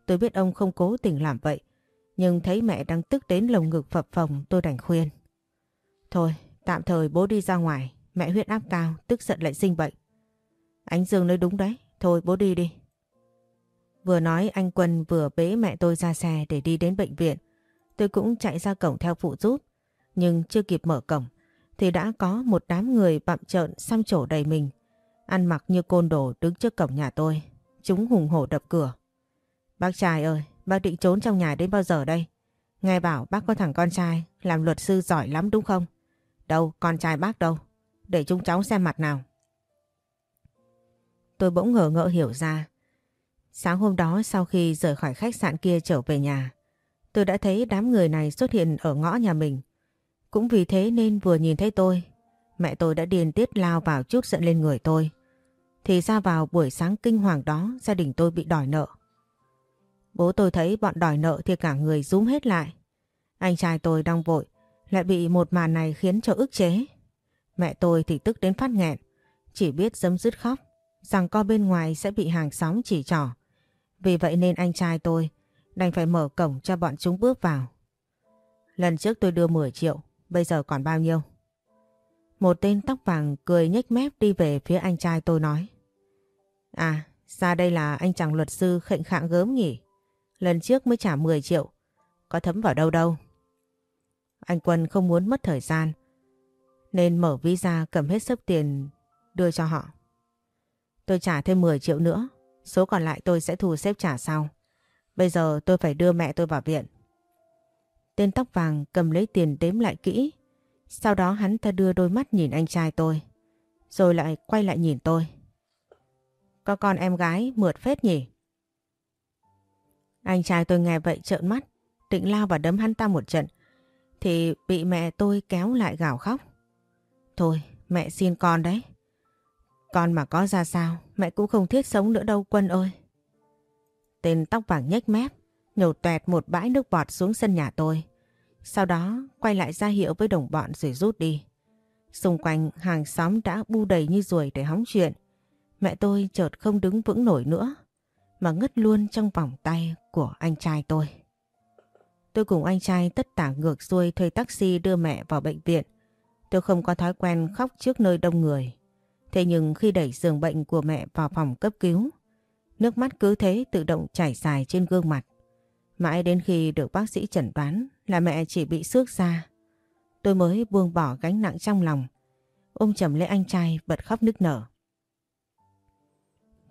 Tôi biết ông không cố tình làm vậy. Nhưng thấy mẹ đang tức đến lồng ngực phập phồng tôi đành khuyên. Thôi, tạm thời bố đi ra ngoài. Mẹ huyết áp cao, tức giận lại sinh bệnh. Anh Dương nói đúng đấy. Thôi bố đi đi. Vừa nói anh Quân vừa bế mẹ tôi ra xe để đi đến bệnh viện. Tôi cũng chạy ra cổng theo phụ giúp. Nhưng chưa kịp mở cổng thì đã có một đám người bạm trợn xăm trổ đầy mình. Ăn mặc như côn đồ đứng trước cổng nhà tôi. Chúng hùng hổ đập cửa. Bác trai ơi, bác định trốn trong nhà đến bao giờ đây? Nghe bảo bác có thằng con trai làm luật sư giỏi lắm đúng không? Đâu, con trai bác đâu? Để chúng cháu xem mặt nào. Tôi bỗng ngờ ngỡ hiểu ra. Sáng hôm đó sau khi rời khỏi khách sạn kia trở về nhà, tôi đã thấy đám người này xuất hiện ở ngõ nhà mình. Cũng vì thế nên vừa nhìn thấy tôi, mẹ tôi đã điên tiết lao vào chút giận lên người tôi. Thì ra vào buổi sáng kinh hoàng đó gia đình tôi bị đòi nợ. Bố tôi thấy bọn đòi nợ thì cả người rúm hết lại. Anh trai tôi đang vội, lại bị một màn này khiến cho ức chế. Mẹ tôi thì tức đến phát nghẹn, chỉ biết dấm dứt khóc, rằng co bên ngoài sẽ bị hàng xóm chỉ trỏ. Vì vậy nên anh trai tôi đành phải mở cổng cho bọn chúng bước vào. Lần trước tôi đưa 10 triệu, bây giờ còn bao nhiêu? Một tên tóc vàng cười nhếch mép đi về phía anh trai tôi nói. À, ra đây là anh chàng luật sư khệnh khạng gớm nhỉ? Lần trước mới trả 10 triệu, có thấm vào đâu đâu. Anh Quân không muốn mất thời gian, nên mở ví ra cầm hết sấp tiền đưa cho họ. Tôi trả thêm 10 triệu nữa, số còn lại tôi sẽ thu xếp trả sau. Bây giờ tôi phải đưa mẹ tôi vào viện. Tên tóc vàng cầm lấy tiền đếm lại kỹ. Sau đó hắn ta đưa đôi mắt nhìn anh trai tôi. Rồi lại quay lại nhìn tôi. Có con em gái mượt phết nhỉ? Anh trai tôi nghe vậy trợn mắt. Định lao và đấm hắn ta một trận. Thì bị mẹ tôi kéo lại gào khóc. Thôi, mẹ xin con đấy. Con mà có ra sao, mẹ cũng không thiết sống nữa đâu, Quân ơi. Tên tóc vàng nhếch mép nhổ tuẹt một bãi nước bọt xuống sân nhà tôi. Sau đó quay lại ra hiệu với đồng bọn rồi rút đi. Xung quanh hàng xóm đã bu đầy như ruồi để hóng chuyện. Mẹ tôi chợt không đứng vững nổi nữa mà ngất luôn trong vòng tay của anh trai tôi. Tôi cùng anh trai tất tả ngược xuôi thuê taxi đưa mẹ vào bệnh viện. Tôi không có thói quen khóc trước nơi đông người. Thế nhưng khi đẩy giường bệnh của mẹ vào phòng cấp cứu, nước mắt cứ thế tự động chảy dài trên gương mặt. Mãi đến khi được bác sĩ chẩn đoán là mẹ chỉ bị xước da, tôi mới buông bỏ gánh nặng trong lòng, ôm chầm lấy anh trai bật khóc nức nở.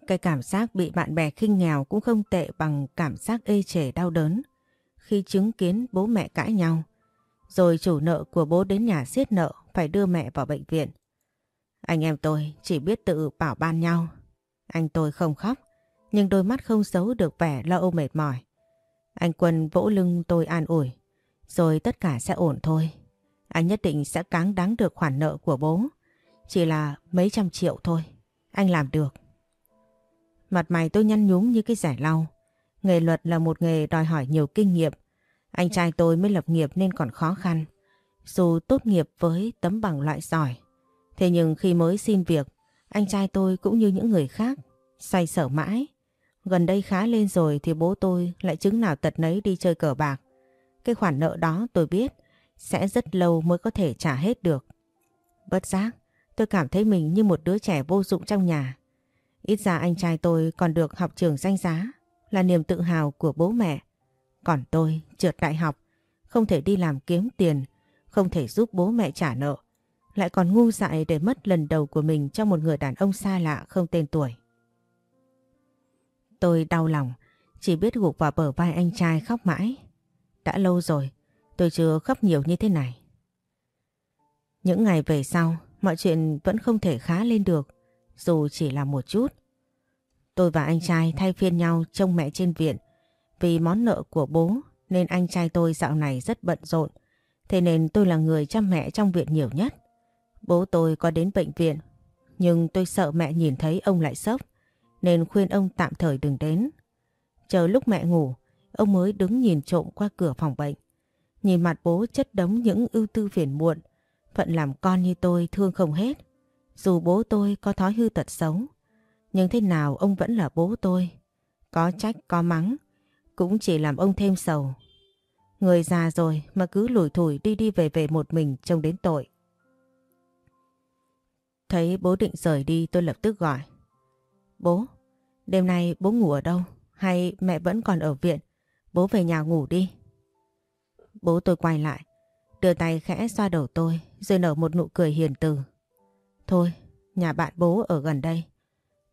Cái cảm giác bị bạn bè khinh nghèo cũng không tệ bằng cảm giác ê chề đau đớn khi chứng kiến bố mẹ cãi nhau. Rồi chủ nợ của bố đến nhà siết nợ phải đưa mẹ vào bệnh viện. Anh em tôi chỉ biết tự bảo ban nhau. Anh tôi không khóc, nhưng đôi mắt không giấu được vẻ lo âu mệt mỏi. Anh Quân vỗ lưng tôi an ủi, rồi tất cả sẽ ổn thôi. Anh nhất định sẽ cáng đáng được khoản nợ của bố. Chỉ là mấy trăm triệu thôi, anh làm được. Mặt mày tôi nhăn nhúm như cái rẻ lau. Nghề luật là một nghề đòi hỏi nhiều kinh nghiệm. Anh trai tôi mới lập nghiệp nên còn khó khăn. Dù tốt nghiệp với tấm bằng loại giỏi. Thế nhưng khi mới xin việc, anh trai tôi cũng như những người khác, xoay sở mãi. Gần đây khá lên rồi thì bố tôi lại chứng nào tật nấy đi chơi cờ bạc. Cái khoản nợ đó tôi biết sẽ rất lâu mới có thể trả hết được. Bất giác, Tôi cảm thấy mình như một đứa trẻ vô dụng trong nhà. Ít ra anh trai tôi còn được học trường danh giá, là niềm tự hào của bố mẹ. Còn tôi trượt đại học, không thể đi làm kiếm tiền, không thể giúp bố mẹ trả nợ. Lại còn ngu dại để mất lần đầu của mình cho một người đàn ông xa lạ không tên tuổi. Tôi đau lòng, chỉ biết gục vào bờ vai anh trai khóc mãi. Đã lâu rồi, tôi chưa khóc nhiều như thế này. Những ngày về sau, mọi chuyện vẫn không thể khá lên được, dù chỉ là một chút. Tôi và anh trai thay phiên nhau trông mẹ trên viện. Vì món nợ của bố nên anh trai tôi dạo này rất bận rộn. Thế nên tôi là người chăm mẹ trong viện nhiều nhất. Bố tôi có đến bệnh viện, nhưng tôi sợ mẹ nhìn thấy ông lại sốc, nên khuyên ông tạm thời đừng đến. Chờ lúc mẹ ngủ, ông mới đứng nhìn trộm qua cửa phòng bệnh. Nhìn mặt bố chất đống những ưu tư phiền muộn, phận làm con như tôi thương không hết. Dù bố tôi có thói hư tật xấu, nhưng thế nào ông vẫn là bố tôi. Có trách có mắng, cũng chỉ làm ông thêm sầu. Người già rồi mà cứ lủi thủi đi đi về về một mình trông đến tội. Thấy bố định rời đi tôi lập tức gọi. Bố, đêm nay bố ngủ ở đâu? Hay mẹ vẫn còn ở viện? Bố về nhà ngủ đi. Bố tôi quay lại, đưa tay khẽ xoa đầu tôi rồi nở một nụ cười hiền từ. Thôi, nhà bạn bố ở gần đây.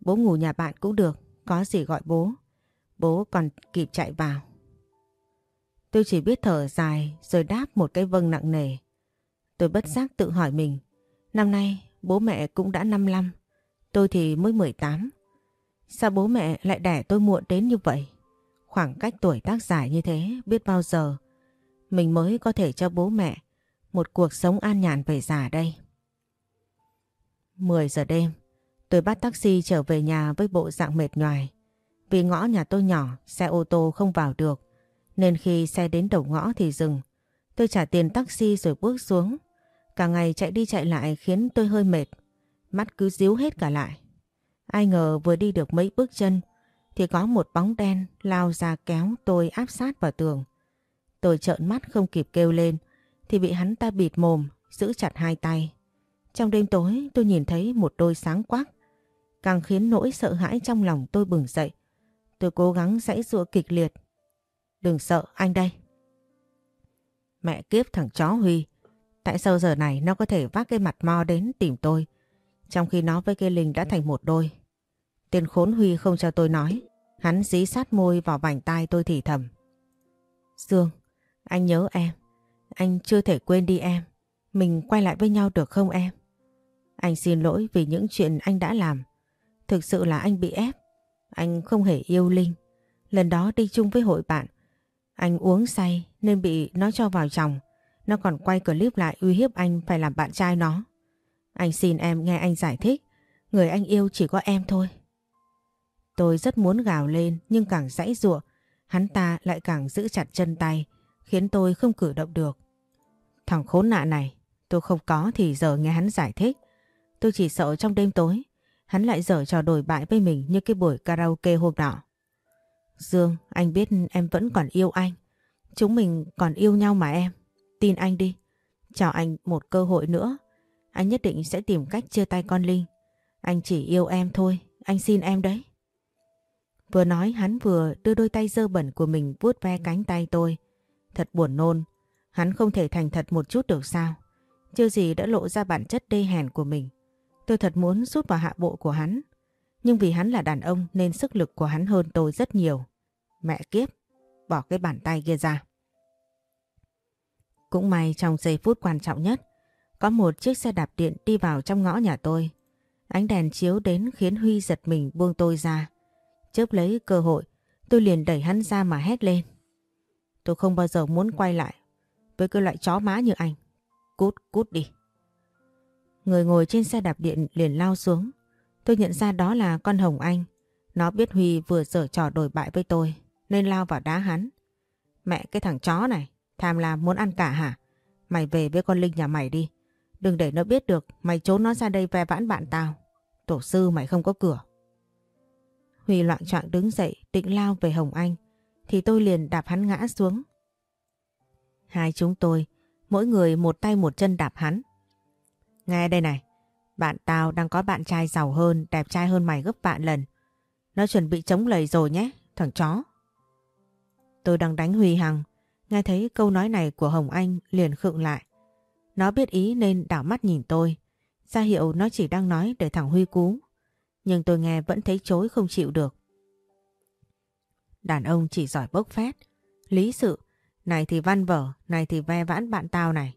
Bố ngủ nhà bạn cũng được, có gì gọi bố. Bố còn kịp chạy vào. Tôi chỉ biết thở dài rồi đáp một cái vâng nặng nề. Tôi bất giác tự hỏi mình, năm nay bố mẹ cũng đã 55, tôi thì mới 18. Sao bố mẹ lại đẻ tôi muộn đến như vậy? Khoảng cách tuổi tác dài như thế biết bao giờ mình mới có thể cho bố mẹ một cuộc sống an nhàn về già đây. 10 giờ đêm, tôi bắt taxi trở về nhà với bộ dạng mệt nhoài. Vì ngõ nhà tôi nhỏ, xe ô tô không vào được, nên khi xe đến đầu ngõ thì dừng. Tôi trả tiền taxi rồi bước xuống. Cả ngày chạy đi chạy lại khiến tôi hơi mệt, mắt cứ díu hết cả lại. Ai ngờ vừa đi được mấy bước chân thì có một bóng đen lao ra kéo tôi áp sát vào tường. Tôi trợn mắt không kịp kêu lên thì bị hắn ta bịt mồm, giữ chặt hai tay. Trong đêm tối tôi nhìn thấy một đôi sáng quắc, càng khiến nỗi sợ hãi trong lòng tôi bừng dậy. Tôi cố gắng giãy giụa kịch liệt. Đừng sợ, anh đây. Mẹ kiếp thằng chó Huy, tại sao giờ này nó có thể vác cái mặt mo đến tìm tôi, trong khi nó với cây Linh đã thành một đôi. Tên khốn Huy không cho tôi nói, hắn dí sát môi vào vành tai tôi thì thầm. Dương, anh nhớ em, anh chưa thể quên đi em. Mình quay lại với nhau được không em? Anh xin lỗi vì những chuyện anh đã làm. Thực sự là anh bị ép. Anh không hề yêu Linh. Lần đó đi chung với hội bạn. Anh uống say nên bị nó cho vào chồng. Nó còn quay clip lại uy hiếp anh phải làm bạn trai nó. Anh xin em nghe anh giải thích. Người anh yêu chỉ có em thôi. Tôi rất muốn gào lên nhưng càng dãy ruộng. Hắn ta lại càng giữ chặt chân tay khiến tôi không cử động được. Thằng khốn nạn này, tôi không có thì giờ nghe hắn giải thích. Tôi chỉ sợ trong đêm tối, hắn lại dở trò đổi bại với mình như cái buổi karaoke hôm nọ. Dương, anh biết em vẫn còn yêu anh. Chúng mình còn yêu nhau mà em. Tin anh đi. Cho anh một cơ hội nữa. Anh nhất định sẽ tìm cách chia tay con Linh. Anh chỉ yêu em thôi. Anh xin em đấy. Vừa nói hắn vừa đưa đôi tay dơ bẩn của mình vuốt ve cánh tay tôi. Thật buồn nôn. Hắn không thể thành thật một chút được sao? Chưa gì đã lộ ra bản chất đê hèn của mình. Tôi thật muốn rút vào hạ bộ của hắn. Nhưng vì hắn là đàn ông nên sức lực của hắn hơn tôi rất nhiều. Mẹ kiếp, bỏ cái bàn tay kia ra. Cũng may trong giây phút quan trọng nhất, có một chiếc xe đạp điện đi vào trong ngõ nhà tôi. Ánh đèn chiếu đến khiến Huy giật mình buông tôi ra. Chớp lấy cơ hội, tôi liền đẩy hắn ra mà hét lên. Tôi không bao giờ muốn quay lại với cái loại chó má như anh. Cút, cút đi. Người ngồi trên xe đạp điện liền lao xuống. Tôi nhận ra đó là con Hồng Anh. Nó biết Huy vừa dở trò đổi bại với tôi nên lao vào đá hắn. Mẹ cái thằng chó này, tham lam muốn ăn cả hả? Mày về với con Linh nhà mày đi. Đừng để nó biết được mày trốn nó ra đây ve vãn bạn tao. Tổ sư mày không có cửa. Huy loạn trọng đứng dậy định lao về Hồng Anh thì tôi liền đạp hắn ngã xuống. Hai chúng tôi, mỗi người một tay một chân đạp hắn. Nghe đây này, Bạn tao đang có bạn trai giàu hơn, đẹp trai hơn mày gấp vạn lần. Nó chuẩn bị chống lầy rồi nhé, thằng chó. Tôi đang đánh Huy Hằng, nghe thấy câu nói này của Hồng Anh liền khựng lại. Nó biết ý nên đảo mắt nhìn tôi, ra hiệu nó chỉ đang nói để thằng Huy cú. Nhưng tôi nghe vẫn thấy chối không chịu được. Đàn ông chỉ giỏi bốc phét, lý sự, này thì văn vở, này thì ve vãn bạn tao này.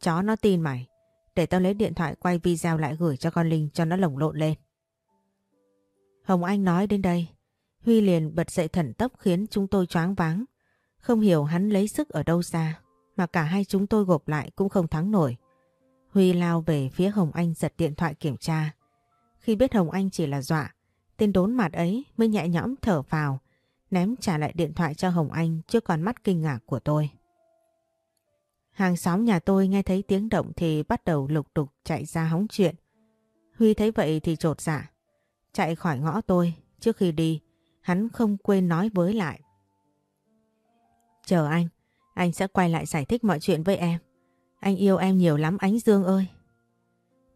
Chó nó tin mày, để tao lấy điện thoại quay video lại gửi cho con Linh cho nó lồng lộn lên. Hồng Anh nói đến đây, Huy liền bật dậy thần tốc khiến chúng tôi choáng váng. Không hiểu hắn lấy sức ở đâu ra, mà cả hai chúng tôi gộp lại cũng không thắng nổi. Huy lao về phía Hồng Anh giật điện thoại kiểm tra. Khi biết Hồng Anh chỉ là dọa, tên đốn mặt ấy mới nhẹ nhõm thở vào, ném trả lại điện thoại cho Hồng Anh trước con mắt kinh ngạc của tôi. Hàng xóm nhà tôi nghe thấy tiếng động thì bắt đầu lục tục chạy ra hóng chuyện. Huy thấy vậy thì trột dạ. Chạy khỏi ngõ tôi, trước khi đi, hắn không quên nói với lại. Chờ anh, anh sẽ quay lại giải thích mọi chuyện với em. Anh yêu em nhiều lắm Ánh Dương ơi.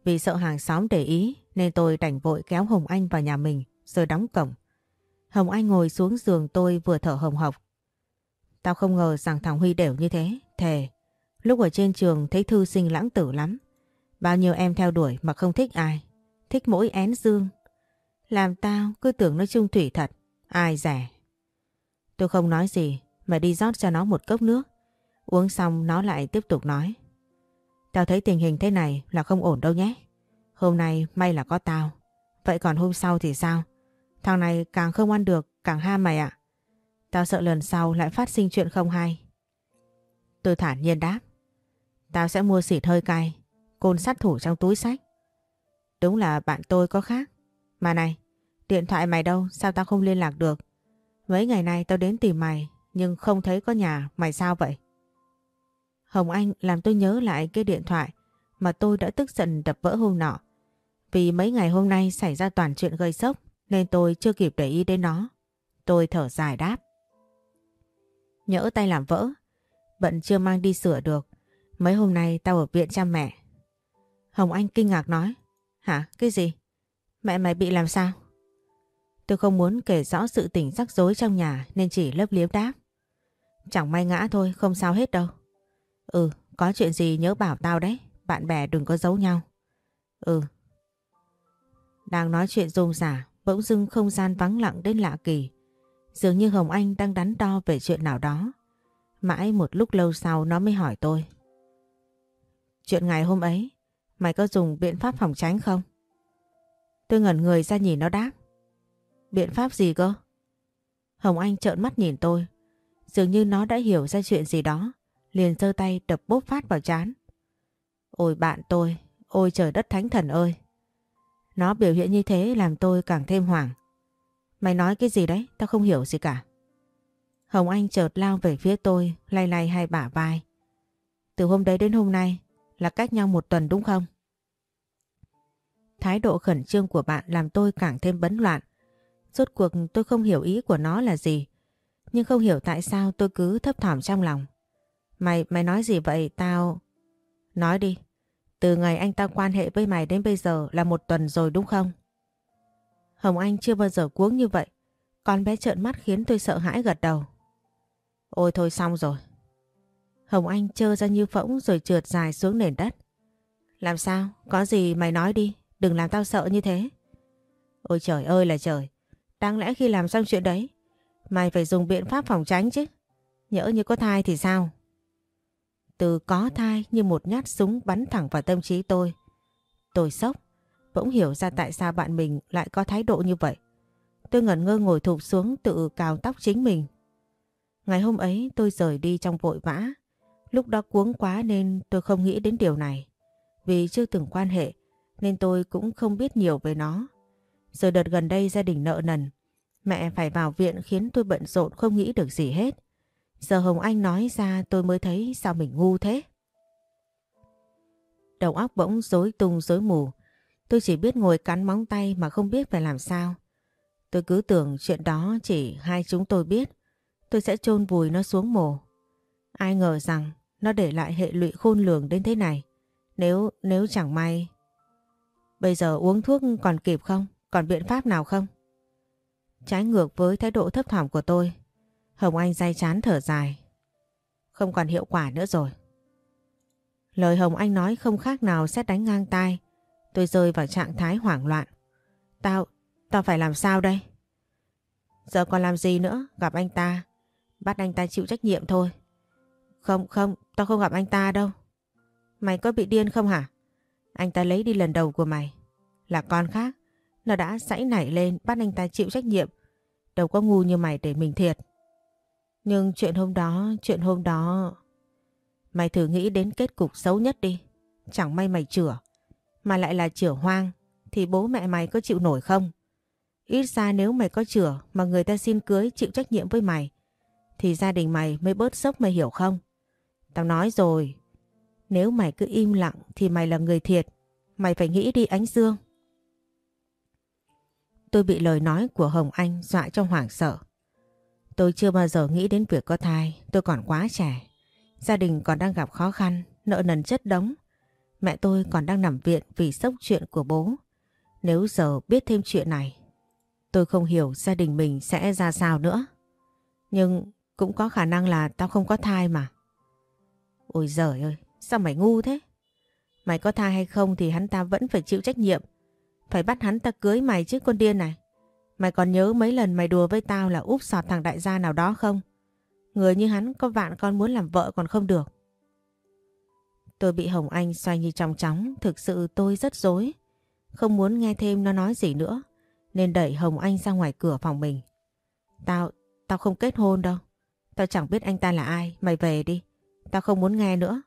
Vì sợ hàng xóm để ý nên tôi đành vội kéo Hồng Anh vào nhà mình rồi đóng cổng. Hồng Anh ngồi xuống giường tôi vừa thở hồng hộc. Tao không ngờ rằng thằng Huy đều như thế, thề. Lúc ở trên trường thấy thư sinh lãng tử lắm. Bao nhiêu em theo đuổi mà không thích ai. Thích mỗi én dương. Làm tao cứ tưởng nó trung thủy thật. Ai rẻ. Tôi không nói gì mà đi rót cho nó một cốc nước. Uống xong nó lại tiếp tục nói. Tao thấy tình hình thế này là không ổn đâu nhé. Hôm nay may là có tao. Vậy còn hôm sau thì sao? Thằng này càng không ăn được càng ham mày ạ. Tao sợ lần sau lại phát sinh chuyện không hay. Tôi thản nhiên đáp. Tao sẽ mua xịt hơi cay, côn sát thủ trong túi sách. Đúng là bạn tôi có khác. Mà này, điện thoại mày đâu, sao tao không liên lạc được? Mấy ngày nay tao đến tìm mày, nhưng không thấy có nhà, mày sao vậy? Hồng Anh làm tôi nhớ lại cái điện thoại mà tôi đã tức giận đập vỡ hôm nọ. Vì mấy ngày hôm nay xảy ra toàn chuyện gây sốc nên tôi chưa kịp để ý đến nó. Tôi thở dài đáp. Nhỡ tay làm vỡ, bận chưa mang đi sửa được. Mấy hôm nay tao ở viện cha mẹ. Hồng Anh kinh ngạc nói. Hả? Cái gì? Mẹ mày bị làm sao? Tôi không muốn kể rõ sự tình rắc rối trong nhà nên chỉ lấp liếm đáp. Chẳng may ngã thôi, không sao hết đâu. Ừ, có chuyện gì nhớ bảo tao đấy, bạn bè đừng có giấu nhau. Ừ. Đang nói chuyện rôm rả, bỗng dưng không gian vắng lặng đến lạ kỳ. Dường như Hồng Anh đang đắn đo về chuyện nào đó. Mãi một lúc lâu sau nó mới hỏi tôi. Chuyện ngày hôm ấy, mày có dùng biện pháp phòng tránh không? Tôi ngẩn người ra nhìn nó đáp. Biện pháp gì cơ? Hồng Anh trợn mắt nhìn tôi. Dường như nó đã hiểu ra chuyện gì đó. Liền giơ tay đập bốp phát vào chán. Ôi bạn tôi, ôi trời đất thánh thần ơi. Nó biểu hiện như thế làm tôi càng thêm hoảng. Mày nói cái gì đấy, tao không hiểu gì cả. Hồng Anh chợt lao về phía tôi, lay lay hai bả vai. Từ hôm đấy đến hôm nay là cách nhau một tuần đúng không? Thái độ khẩn trương của bạn làm tôi càng thêm bấn loạn. Rốt cuộc tôi không hiểu ý của nó là gì. Nhưng không hiểu tại sao tôi cứ thấp thỏm trong lòng. Mày, mày nói gì vậy tao... Nói đi. Từ ngày anh ta quan hệ với mày đến bây giờ là một tuần rồi đúng không? Hồng Anh chưa bao giờ cuống như vậy. Con bé trợn mắt khiến tôi sợ hãi gật đầu. Ôi thôi xong rồi. Hồng Anh trơ ra như phỗng rồi trượt dài xuống nền đất. Làm sao? Có gì mày nói đi. Đừng làm tao sợ như thế. Ôi trời ơi là trời. Đáng lẽ khi làm xong chuyện đấy, mày phải dùng biện pháp phòng tránh chứ. Nhỡ như có thai thì sao? Từ có thai như một nhát súng bắn thẳng vào tâm trí tôi. Tôi sốc, bỗng hiểu ra tại sao bạn mình lại có thái độ như vậy. Tôi ngẩn ngơ ngồi thụp xuống tự cào tóc chính mình. Ngày hôm ấy tôi rời đi trong vội vã. Lúc đó cuống quá nên tôi không nghĩ đến điều này. Vì chưa từng quan hệ nên tôi cũng không biết nhiều về nó. Rồi đợt gần đây gia đình nợ nần. Mẹ phải vào viện khiến tôi bận rộn không nghĩ được gì hết. Giờ Hồng Anh nói ra tôi mới thấy sao mình ngu thế. Đầu óc bỗng rối tung rối mù. Tôi chỉ biết ngồi cắn móng tay mà không biết phải làm sao. Tôi cứ tưởng chuyện đó chỉ hai chúng tôi biết. Tôi sẽ chôn vùi nó xuống mồ. Ai ngờ rằng nó để lại hệ lụy khôn lường đến thế này. Nếu, nếu chẳng may... Bây giờ uống thuốc còn kịp không? Còn biện pháp nào không? Trái ngược với thái độ thấp thỏm của tôi, Hồng Anh day chán thở dài. Không còn hiệu quả nữa rồi. Lời Hồng Anh nói không khác nào xét đánh ngang tai. Tôi rơi vào trạng thái hoảng loạn. Tao, tao phải làm sao đây? Giờ còn làm gì nữa, gặp anh ta. Bắt anh ta chịu trách nhiệm thôi. Không, không, tao không gặp anh ta đâu. Mày có bị điên không hả? Anh ta lấy đi lần đầu của mày. Là con khác. Nó đã sảy nảy lên bắt anh ta chịu trách nhiệm. Đâu có ngu như mày để mình thiệt. Nhưng chuyện hôm đó, chuyện hôm đó... Mày thử nghĩ đến kết cục xấu nhất đi. Chẳng may mày chửa Mà lại là chửa hoang. Thì bố mẹ mày có chịu nổi không? Ít ra nếu mày có chửa mà người ta xin cưới chịu trách nhiệm với mày. Thì gia đình mày mới bớt sốc mày hiểu không? Tao nói rồi. Nếu mày cứ im lặng thì mày là người thiệt. Mày phải nghĩ đi ánh dương. Tôi bị lời nói của Hồng Anh dọa trong hoảng sợ. Tôi chưa bao giờ nghĩ đến việc có thai, tôi còn quá trẻ. Gia đình còn đang gặp khó khăn, nợ nần chất đống. Mẹ tôi còn đang nằm viện vì sốc chuyện của bố. Nếu giờ biết thêm chuyện này, tôi không hiểu gia đình mình sẽ ra sao nữa. Nhưng cũng có khả năng là tao không có thai mà. Ôi giời ơi, sao mày ngu thế? Mày có thai hay không thì hắn ta vẫn phải chịu trách nhiệm. Phải bắt hắn ta cưới mày chứ con điên này. Mày còn nhớ mấy lần mày đùa với tao là úp sọt thằng đại gia nào đó không? Người như hắn có vạn con muốn làm vợ còn không được. Tôi bị Hồng Anh xoay như trong chóng, thực sự tôi rất dối. Không muốn nghe thêm nó nói gì nữa, nên đẩy Hồng Anh ra ngoài cửa phòng mình. Tao, tao không kết hôn đâu. Tao chẳng biết anh ta là ai, mày về đi. Tao không muốn nghe nữa.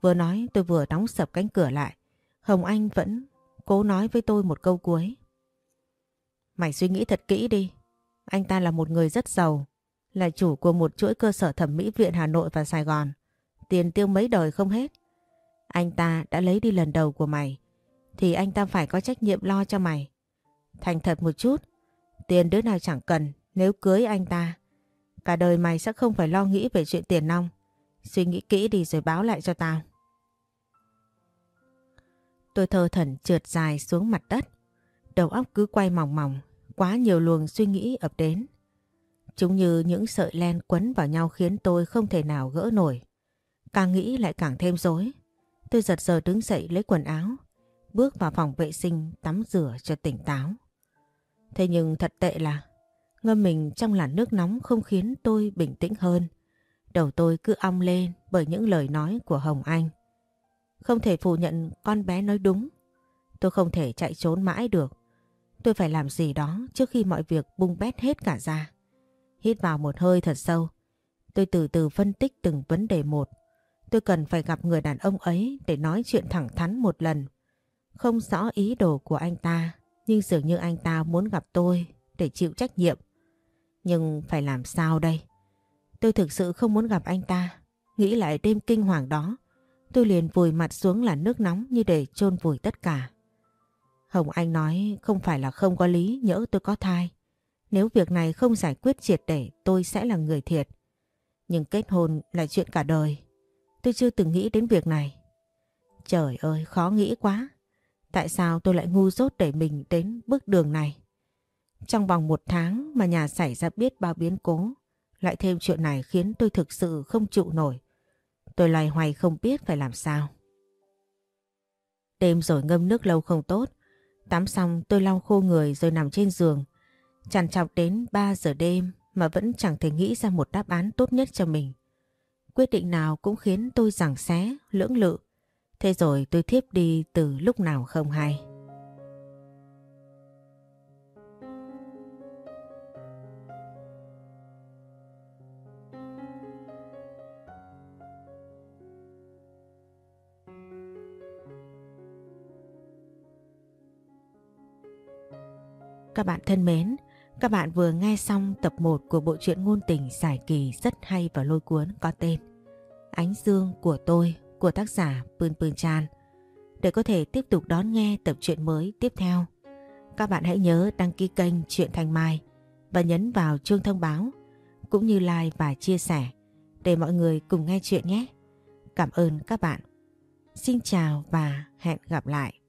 Vừa nói tôi vừa đóng sập cánh cửa lại. Hồng Anh vẫn cố nói với tôi một câu cuối. Mày suy nghĩ thật kỹ đi. Anh ta là một người rất giàu, là chủ của một chuỗi cơ sở thẩm mỹ viện Hà Nội và Sài Gòn. Tiền tiêu mấy đời không hết. Anh ta đã lấy đi lần đầu của mày, thì anh ta phải có trách nhiệm lo cho mày. Thành thật một chút, tiền đứa nào chẳng cần nếu cưới anh ta. Cả đời mày sẽ không phải lo nghĩ về chuyện tiền nong. Suy nghĩ kỹ đi rồi báo lại cho tao. Tôi thơ thẩn trượt dài xuống mặt đất. Đầu óc cứ quay mỏng mỏng, quá nhiều luồng suy nghĩ ập đến. Chúng như những sợi len quấn vào nhau khiến tôi không thể nào gỡ nổi. Càng nghĩ lại càng thêm rối. Tôi giật giờ đứng dậy lấy quần áo, bước vào phòng vệ sinh tắm rửa cho tỉnh táo. Thế nhưng thật tệ là ngâm mình trong làn nước nóng không khiến tôi bình tĩnh hơn. Đầu tôi cứ ong lên bởi những lời nói của Hồng Anh. Không thể phủ nhận con bé nói đúng. Tôi không thể chạy trốn mãi được. Tôi phải làm gì đó trước khi mọi việc bung bét hết cả ra. Hít vào một hơi thật sâu. Tôi từ từ phân tích từng vấn đề một. Tôi cần phải gặp người đàn ông ấy để nói chuyện thẳng thắn một lần. Không rõ ý đồ của anh ta, nhưng dường như anh ta muốn gặp tôi để chịu trách nhiệm. Nhưng phải làm sao đây? Tôi thực sự không muốn gặp anh ta. Nghĩ lại đêm kinh hoàng đó, tôi liền vùi mặt xuống là nước nóng như để chôn vùi tất cả. Hồng Anh nói, không phải là không có lý, nhỡ tôi có thai. Nếu việc này không giải quyết triệt để, tôi sẽ là người thiệt. Nhưng kết hôn là chuyện cả đời. Tôi chưa từng nghĩ đến việc này. Trời ơi, khó nghĩ quá. Tại sao tôi lại ngu dốt đẩy mình đến bước đường này? Trong vòng một tháng mà nhà xảy ra biết bao biến cố. Lại thêm chuyện này khiến tôi thực sự không trụ nổi. Tôi loay hoay không biết phải làm sao. Đêm rồi ngâm nước lâu không tốt. Tắm xong tôi lau khô người rồi nằm trên giường. Chằn chọc đến 3 giờ đêm mà vẫn chẳng thể nghĩ ra một đáp án tốt nhất cho mình. Quyết định nào cũng khiến tôi giằng xé, lưỡng lự. Thế rồi tôi thiếp đi từ lúc nào không hay. Các bạn thân mến, các bạn vừa nghe xong tập 1 của bộ truyện ngôn tình giải kỳ rất hay và lôi cuốn có tên Ánh Dương của tôi của tác giả Pươn Pươn Chan. Để có thể tiếp tục đón nghe tập truyện mới tiếp theo, các bạn hãy nhớ đăng ký kênh Truyện Thanh Mai và nhấn vào chuông thông báo cũng như like và chia sẻ để mọi người cùng nghe chuyện nhé. Cảm ơn các bạn. Xin chào và hẹn gặp lại.